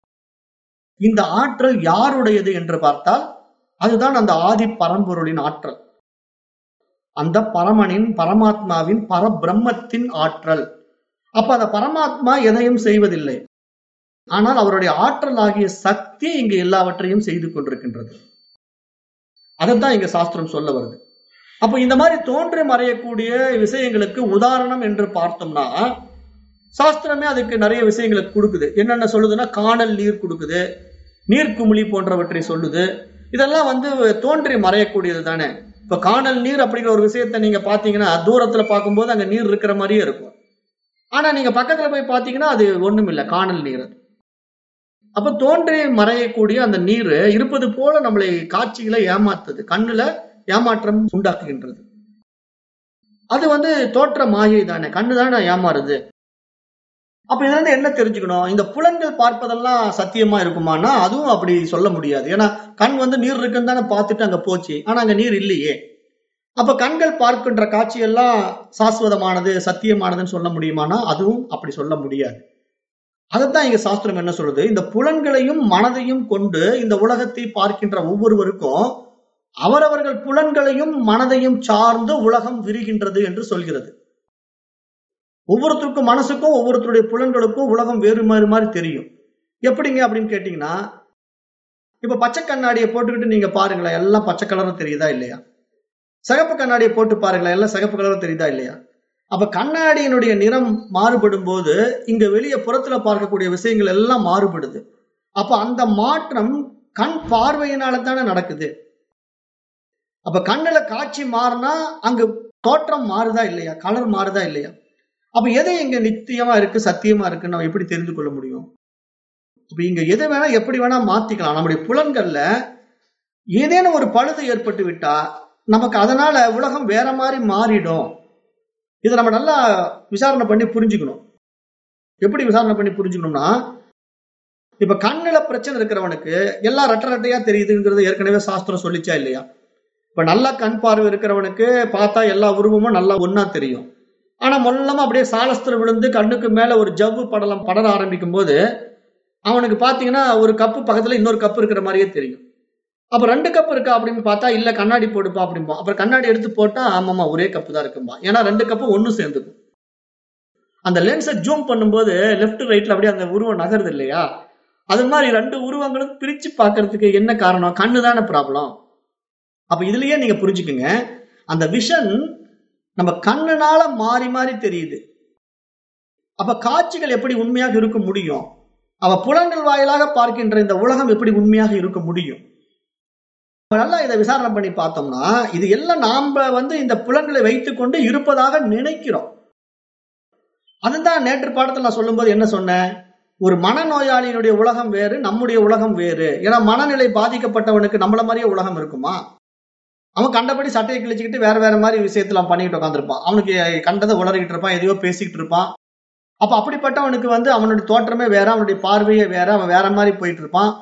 இந்த ஆற்றல் யாருடையது என்று பார்த்தால் அதுதான் அந்த ஆதி பரம்பொருளின் ஆற்றல். அந்த பரமனின் பரமாத்மாவின் பரபிரம்மத்தின் ஆற்றல். அப்ப அந்த பரமாத்மா எதையும் செய்வதில்லை. ஆனால் அவருடைய ஆற்றல் ஆகிய சக்தி இங்கு எல்லாவற்றையும் செய்து கொண்டிருக்கின்றது. அதைத்தான் இங்க சாஸ்திரம் சொல்ல வருது. அப்ப இந்த மாதிரி தோன்றி மறையக்கூடிய விஷயங்களுக்கு உதாரணம் என்று பார்த்தோம்னா சாஸ்திரமே அதுக்கு நிறைய விஷயங்களுக்கு கொடுக்குது. என்னென்ன சொல்லுதுன்னா காணல் நீர் கொடுக்குது நீர்க்குமிழி போன்றவற்றை சொல்லுது. இதெல்லாம் வந்து தோன்றி மறையக்கூடியது தானே. இப்ப காணல் நீர் அப்படிங்கிற ஒரு விஷயத்த நீங்க பாத்தீங்கன்னா தூரத்துல பார்க்கும்போது அங்க நீர் இருக்கிற மாதிரியே இருக்கும். ஆனா நீங்க பக்கத்துல போய் பாத்தீங்கன்னா அது ஒண்ணும் இல்லை காணல் நீர் அது. அப்ப தோன்றி மறையக்கூடிய அந்த நீர் இருப்பது போல நம்மளை காட்சியில ஏமாத்துது. கண்ணுல ஏமாற்றம் உண்டாக்குகின்றது. அது வந்து தோற்ற மாயை தானே கண்ணு தானே ஏமாறுது. அப்ப இதுல இருந்து என்ன தெரிஞ்சுக்கணும்? இந்த புலன்கள் பார்ப்பதெல்லாம் சத்தியமா இருக்குமானா அதுவும் அப்படி சொல்ல முடியாது. ஏன்னா கண் வந்து நீர் இருக்குன்னு தானே பார்த்துட்டு அங்க போச்சு. ஆனா அங்க நீர் இல்லையே. அப்ப கண்கள் பார்க்கின்ற காட்சியெல்லாம் சாஸ்வதமானது சத்தியமானதுன்னு சொல்ல முடியுமானா அதுவும் அப்படி சொல்ல முடியாது. அதைத்தான் இங்க சாஸ்திரம் என்ன சொல்றது இந்த புலன்களையும் மனதையும் கொண்டு இந்த உலகத்தை பார்க்கின்ற ஒவ்வொருவருக்கும் அவரவர்கள் புலன்களையும் மனதையும் சார்ந்து உலகம் விரிகின்றது என்று சொல்கிறது. ஒவ்வொருத்தருக்கும் மனசுக்கும் ஒவ்வொருத்தருடைய புலன்களுக்கும் உலகம் வேறு மாதிரி மாதிரி தெரியும். எப்படிங்க அப்படின்னு கேட்டீங்கன்னா இப்ப பச்சை கண்ணாடியை போட்டுக்கிட்டு நீங்க பாருங்களேன் எல்லாம் பச்சை கலரும் தெரியுதா இல்லையா? சிகப்பு கண்ணாடியை போட்டு பாருங்களேன் எல்லாம் சிகப்பு கலரும் தெரியுதா இல்லையா? அப்ப கண்ணாடியினுடைய நிறம் மாறுபடும் போது இங்க வெளியே புறத்துல பார்க்கக்கூடிய விஷயங்கள் எல்லாம் மாறுபடுது. அப்ப அந்த மாற்றம் கண் பார்வையினால தானே நடக்குது. அப்ப கண்ணுல காட்சி மாறினா அங்கு தோற்றம் மாறுதா இல்லையா? கலர் மாறுதா இல்லையா? அப்ப எதை இங்க நித்தியமா இருக்கு சத்தியமா இருக்குன்னு நம்ம எப்படி தெரிந்து கொள்ள முடியும்? அப்ப இங்க எதை வேணா எப்படி வேணா மாத்திக்கலாம். நம்முடைய புலன்கள்ல ஏதேனும் ஒரு பழுது ஏற்பட்டு விட்டா நமக்கு அதனால உலகம் வேற மாதிரி மாறிடும். இதை நம்ம நல்லா விசாரணை பண்ணி புரிஞ்சுக்கணும். எப்படி விசாரணை பண்ணி புரிஞ்சுக்கணும்னா இப்ப கண்ணுல பிரச்சனை இருக்கிறவனுக்கு எல்லாம் ரெட்ட ரெட்டையா தெரியுதுங்கிறது ஏற்கனவே சாஸ்திரம் சொல்லிச்சா இல்லையா? இப்ப நல்லா கண் பார்வை இருக்கிறவனுக்கு பார்த்தா எல்லா உருவமும் நல்லா ஒன்னா தெரியும். ஆனா மொல்லமா அப்படியே சாலஸ்திரம் விழுந்து கண்ணுக்கு மேல ஒரு ஜவ்வு படலம் படர ஆரம்பிக்கும் போது அவனுக்கு பாத்தீங்கன்னா ஒரு கப்பு பக்கத்துல இன்னொரு கப்பு இருக்கிற மாதிரியே தெரியும். அப்ப ரெண்டு கப் இருக்கா அப்படின்னு பார்த்தா இல்ல கண்ணாடி போடுப்பா அப்படிம்பா. அப்புறம் கண்ணாடி எடுத்து போட்டா ஆமாமா ஒரே கப்பு தான் இருக்கும்பா. ஏன்னா ரெண்டு கப்பு ஒன்னும் சேர்ந்துக்கும். அந்த லென்ஸை ஜூம் பண்ணும்போது லெஃப்ட் ரைட்ல அப்படியே அந்த உருவம் நகருது இல்லையா? அது மாதிரி ரெண்டு உருவங்களும் பிரிச்சு பாக்குறதுக்கு என்ன காரணம்? கண்ணு தானே ப்ராப்ளம் அப்ப இதுலயே நீங்க புரிஞ்சுக்குங்க. அந்த விஷன் நம்ம கண்ணுனால மாறி மாறி தெரியுது. அப்ப காட்சிகள் எப்படி உண்மையாக இருக்க முடியும்? அவ புலன்கள் வாயிலாக பார்க்கின்ற இந்த உலகம் எப்படி உண்மையாக இருக்க முடியும்? நல்லா இதை விசாரணை பண்ணி பார்த்தோம்னா இது எல்லாம் நாம வந்து இந்த புலன்களை வைத்துக்கொண்டு இருப்பதாக நினைக்கிறோம். அதுதான் நேற்று பாடத்தில் நான் சொல்லும்போது என்ன சொன்னேன்? ஒரு மனநோயாளியினுடைய உலகம் வேறு நம்முடைய உலகம் வேறு. ஏன்னா மனநிலை பாதிக்கப்பட்டவனுக்கு நம்மள மாதிரியே உலகம் இருக்குமா? அவன் கண்டபடி சட்டையை கிழிச்சுக்கிட்டு வேற வேற மாதிரி விஷயத்துல அவன் பண்ணிக்கிட்டு உட்காந்துருப்பான் அவனுக்கு கண்டதை உளறிக்கிட்டு இருப்பான் எதையோ பேசிக்கிட்டு இருப்பான். அப்ப அப்படிப்பட்டவனுக்கு வந்து அவனுடைய தோற்றமே வேற அவனுடைய பார்வையே வேற அவன் வேற மாதிரி போயிட்டு இருப்பான்.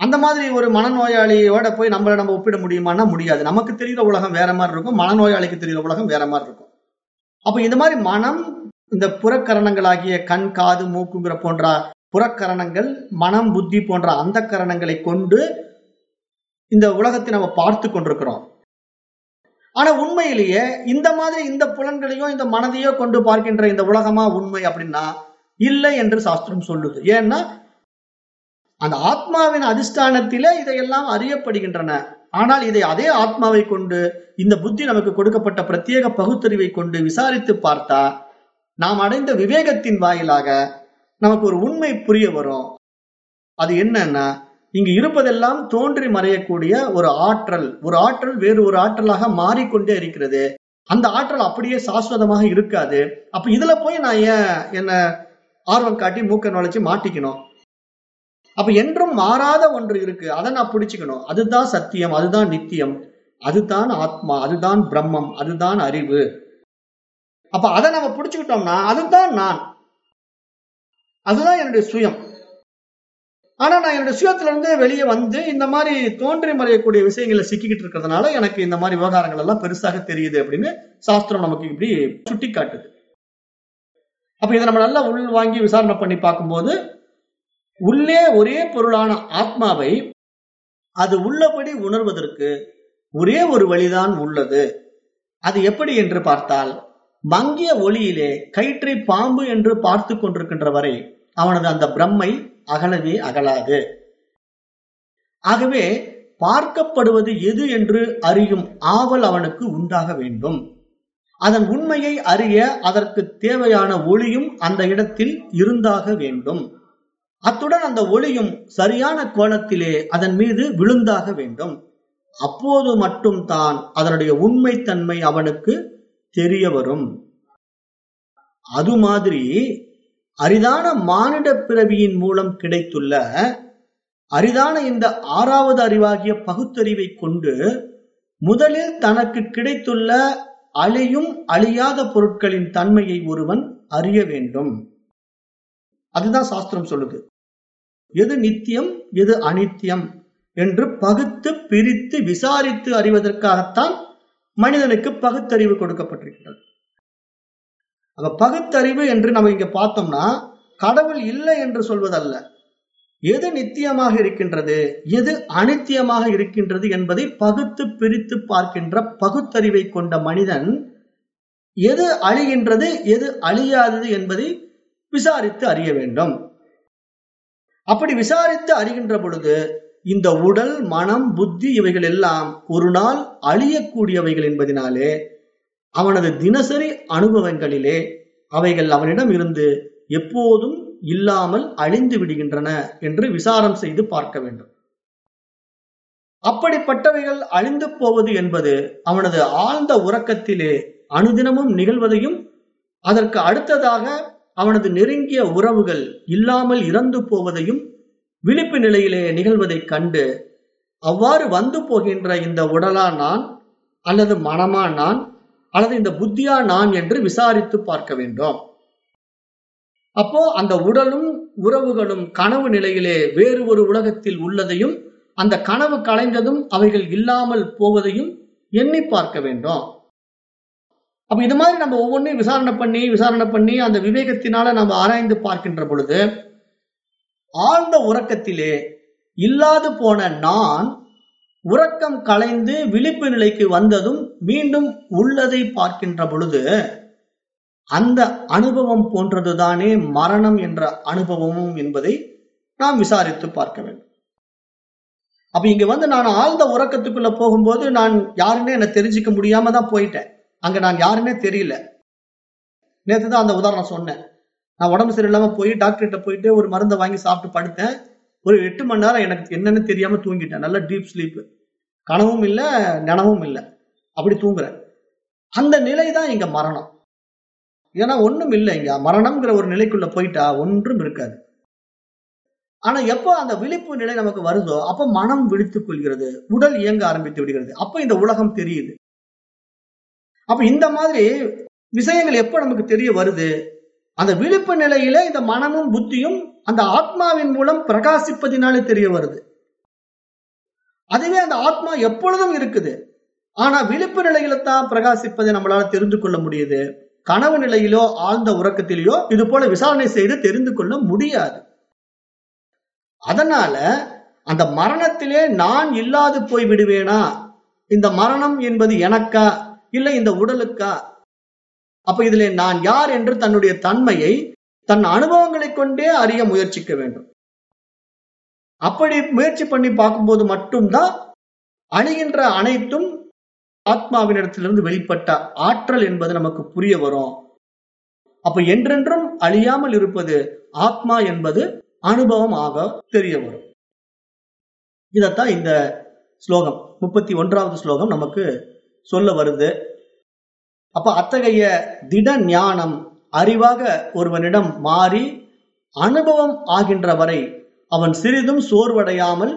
அந்த மாதிரி ஒரு மனநோயாளியோட போய் நம்மளை நம்ம ஒப்பிட முடியுமான்னா முடியாது. நமக்கு தெரிகிற உலகம் வேற மாதிரி இருக்கும் மனநோயாளிக்கு தெரிகிற உலகம் வேற மாதிரி இருக்கும். அப்ப இந்த மாதிரி மனம் இந்த புறக்கரணங்களாகிய கண் காது மூக்குங்கிற போன்ற புறக்கரணங்கள் மனம் புத்தி போன்ற அந்த கரணங்களை கொண்டு இந்த உலகத்தை நம்ம பார்த்து கொண்டிருக்கிறோம். ஆனா உண்மையிலேயே இந்த மாதிரி இந்த புலன்களையோ இந்த மனதையோ கொண்டு பார்க்கின்ற இந்த உலகமா உண்மை அப்படின்னா இல்லை என்று சாஸ்திரம் சொல்லுது. ஏன்னா அந்த ஆத்மாவின் அதிஷ்டானத்திலே இதையெல்லாம் அறியப்படுகின்றன. ஆனால் இதை அதே ஆத்மாவை கொண்டு இந்த புத்தி நமக்கு கொடுக்கப்பட்ட பிரத்யேக பகுத்தறிவை கொண்டு விசாரித்து பார்த்தா நாம் அடைந்த விவேகத்தின் வாயிலாக நமக்கு ஒரு உண்மை புரிய வரும். அது என்னன்னா இங்கு இருப்பதெல்லாம் தோன்றி மறையக்கூடிய ஒரு ஆற்றல். ஒரு ஆற்றல் வேறு ஒரு ஆற்றலாக மாறிக்கொண்டே இருக்கிறது. அந்த ஆற்றல் அப்படியே சாஸ்வதமாக இருக்காது. அப்ப இதுல போய் நான் ஏன் என்ன ஆர்வம் காட்டி மூக்க நுழைச்சு மாட்டிக்கணும்? அப்ப என்றும் மாறாத ஒன்று இருக்கு. அதை நான் பிடிச்சுக்கணும். அதுதான் சத்தியம் அதுதான் நித்தியம். அதுதான் ஆத்மா அதுதான் பிரம்மம் அதுதான் அறிவு. அப்ப அதை நம்ம பிடிச்சுக்கிட்டோம்னா அதுதான் நான். அதுதான் என்னுடைய சுயம். ஆனா நான் என்னுடைய சுயத்துல இருந்து வெளியே வந்து இந்த மாதிரி தோன்றி மறையக்கூடிய விஷயங்களை சிக்கிக்கிட்டு இருக்கிறதுனால எனக்கு இந்த மாதிரி விவகாரங்கள் எல்லாம் பெருசாக தெரியுது அப்படின்னு சாஸ்திரம் நமக்கு இப்படி சுட்டி காட்டுது அப்ப இதை நம்ம நல்லா உள் வாங்கி விசாரணை பண்ணி பார்க்கும்போது உள்ளே ஒரே பொருளான ஆத்மாவை அது உள்ளபடி உணர்வதற்கு ஒரே ஒரு வழிதான் உள்ளது. அது எப்படி என்று பார்த்தால் மங்கிய ஒளியிலே கயிற்றை பாம்பு என்று பார்த்து கொண்டிருக்கின்ற வரை அவனது அந்த பிரம்மை அகலவே அகலாது. ஆகவே பார்க்கப்படுவது எது என்று அறியும் ஆவல் அவனுக்கு உண்டாக வேண்டும். அதன் உண்மையை அறிய அதற்கு தேவையான ஒளியும் அந்த இடத்தில் இருந்தாக வேண்டும். அத்துடன் அந்த ஒளியும் சரியான கோணத்திலே அதன் மீது விழுந்தாக வேண்டும். அப்போது மட்டும் தான் அதனுடைய உண்மைத்தன்மை அவனுக்கு தெரிய வரும். அது மாதிரி அரிதான மானிட பிறவியின் மூலம் கிடைத்துள்ள அரிதான இந்த ஆறாவது அறிவாகிய பகுத்தறிவை கொண்டு முதலில் தனக்கு கிடைத்துள்ள அழியும் அழியாத பொருட்களின் தன்மையை ஒருவன் அறிய வேண்டும். அதுதான் சாஸ்திரம் சொல்லுது. எது நித்தியம் எது அனித்தியம் என்று பகுத்து பிரித்து விசாரித்து அறிவதற்காகத்தான் மனிதனுக்கு பகுத்தறிவு கொடுக்கப்பட்டிருக்கிறது. அப்ப பகுத்தறிவு என்று நம்ம இங்க பார்த்தோம்னா கடவுள் இல்லை என்று சொல்வதல்ல. எது நித்தியமாக இருக்கின்றது? எது அனித்தியமாக இருக்கின்றது என்பதை பகுத்து பிரித்து பார்க்கின்ற பகுத்தறிவை கொண்ட மனிதன் எது அழிகின்றது எது அழியாதது என்பதை விசாரித்து அறிய வேண்டும். அப்படி விசாரித்து அறிகின்ற பொழுது இந்த உடல் மனம் புத்தி இவைகள் எல்லாம் ஒரு நாள் அழியக்கூடியவைகள் என்பதனாலே அவனது தினசரி அனுபவங்களிலே அவைகள் அவனிடம் இருந்து எப்போதும் இல்லாமல் அழிந்து விடுகின்றன என்று விசாரம் செய்து பார்க்க வேண்டும். அப்படிப்பட்டவைகள் அழிந்து போவது என்பது அவனது ஆழ்ந்த உறக்கத்திலே அனுதினமும் நிகழ்வதையும் அதற்கு அடுத்ததாக அவனது நெருங்கிய உறவுகள் இல்லாமல் இறந்து போவதையும் விழிப்பு நிலையிலே நிகழ்வதைக் கண்டு அவ்வாறு வந்து போகின்ற இந்த உடலா நான் அல்லது மனமா நான் அல்லது இந்த புத்தியா நான் என்று விசாரித்து பார்க்க வேண்டும். அப்போ அந்த உடலும் உறவுகளும் கனவு நிலையிலே வேறு ஒரு உலகத்தில் உள்ளதையும் அந்த கனவு கலைந்ததும் அவைகள் இல்லாமல் போவதையும் எண்ணி பார்க்க வேண்டும். அப்ப இது மாதிரி நம்ம ஒவ்வொன்றையும் விசாரணை பண்ணி விசாரணை பண்ணி அந்த விவேகத்தினால நம்ம ஆராய்ந்து பார்க்கின்ற பொழுது ஆழ்ந்த உறக்கத்திலே இல்லாது போன நான் உறக்கம் கலைந்து விழிப்பு நிலைக்கு வந்ததும் மீண்டும் உள்ளதை பார்க்கின்ற பொழுது அந்த அனுபவம் போன்றதுதானே மரணம் என்ற அனுபவமும் என்பதை நாம் விசாரித்து பார்க்க வேண்டும். அப்ப இங்க வந்து நான் ஆழ்ந்த உறக்கத்துக்குள்ள போகும்போது நான் யாருன்னே என்ன தெரிஞ்சுக்க முடியாம தான் போயிட்டேன். அங்க நான் யாருன்னே தெரியல. நேற்று தான் அந்த உதாரணம் சொன்னேன். நான் உடம்பு சரியில்லாம போய் டாக்டர்கிட்ட போயிட்டு ஒரு மருந்தை வாங்கி சாப்பிட்டு படுத்தேன். ஒரு எட்டு மணி நேரம் எனக்கு என்னன்னு தெரியாம தூங்கிட்டேன். நல்ல டீப் ஸ்லீப் கனவும் இல்லை நனவும் இல்லை. அப்படி தூங்குறேன் அந்த நிலை தான் இங்க மரணம். ஏன்னா ஒண்ணும் இல்லை இங்க. மரணம்ங்கிற ஒரு நிலைக்குள்ள போயிட்டா ஒன்றும் இருக்காது. ஆனா எப்போ அந்த விழிப்பு நிலை நமக்கு வருதோ அப்ப மனம் விழித்துக் கொள்கிறது. உடல் இயங்க ஆரம்பித்து விடுகிறது. அப்ப இந்த உலகம் தெரியுது. அப்ப இந்த மாதிரி விஷயங்கள் எப்ப நமக்கு தெரிய வருது? அந்த விழிப்பு நிலையில இந்த மனமும் புத்தியும் அந்த ஆத்மாவின் மூலம் பிரகாசிப்பதினாலே தெரிய வருது. அதுவே அந்த ஆத்மா எப்பொழுதும் இருக்குது. ஆனா விழிப்பு நிலையில தான் பிரகாசிப்பதை நம்மளால தெரிந்து கொள்ள முடியுது. கனவு நிலையிலோ ஆழ்ந்த உறக்கத்திலேயோ இது போல விசாரணை செய்து தெரிந்து கொள்ள முடியாது. அதனால அந்த மரணத்திலே நான் இல்லாது போய் விடுவேனா? இந்த மரணம் என்பது எனக்கா? இல்லை இந்த உடலுக்கா? அப்ப இதுல நான் யார் என்று தன்னுடைய தன்மையை தன் அனுபவங்களை கொண்டே அறிய முயற்சிக்க வேண்டும். அப்படி முயற்சி பண்ணி பார்க்கும்போது மட்டும்தான் அணுகின்ற அனைத்தும் ஆத்மாவினிடத்திலிருந்து வெளிப்பட்ட ஆற்றல் என்பது நமக்கு புரிய வரும். அப்ப என்றென்றும் அழியாமல் இருப்பது ஆத்மா என்பது அனுபவம் ஆக தெரிய வரும். இதத்தான் இந்த ஸ்லோகம் முப்பத்தி ஒன்றாவது ஸ்லோகம் நமக்கு சொல்ல வருது. அப்ப அத்தகைய திட ஞானம் அறிவாக ஒருவனிடம் மாறி அனுபவம் ஆகின்ற வரை அவன் சிறிதும் சோர்வடையாமல்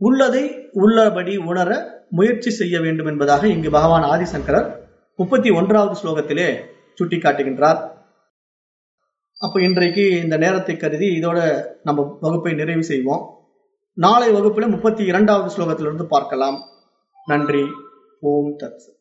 உள்ளதை உள்ளபடி உணர முயற்சி செய்ய வேண்டும் என்பதாக இங்கு பகவான் ஆதிசங்கரர் முப்பத்தி ஒன்றாவது ஸ்லோகத்திலே சுட்டி காட்டுகின்றார் இன்றைக்கு இந்த நேரத்தை கருதி இதோட நம்ம வகுப்பை நிறைவு செய்வோம். நாளை வகுப்புல முப்பத்தி இரண்டாவது ஸ்லோகத்திலிருந்து பார்க்கலாம். நன்றி. ஓம் தத்சத்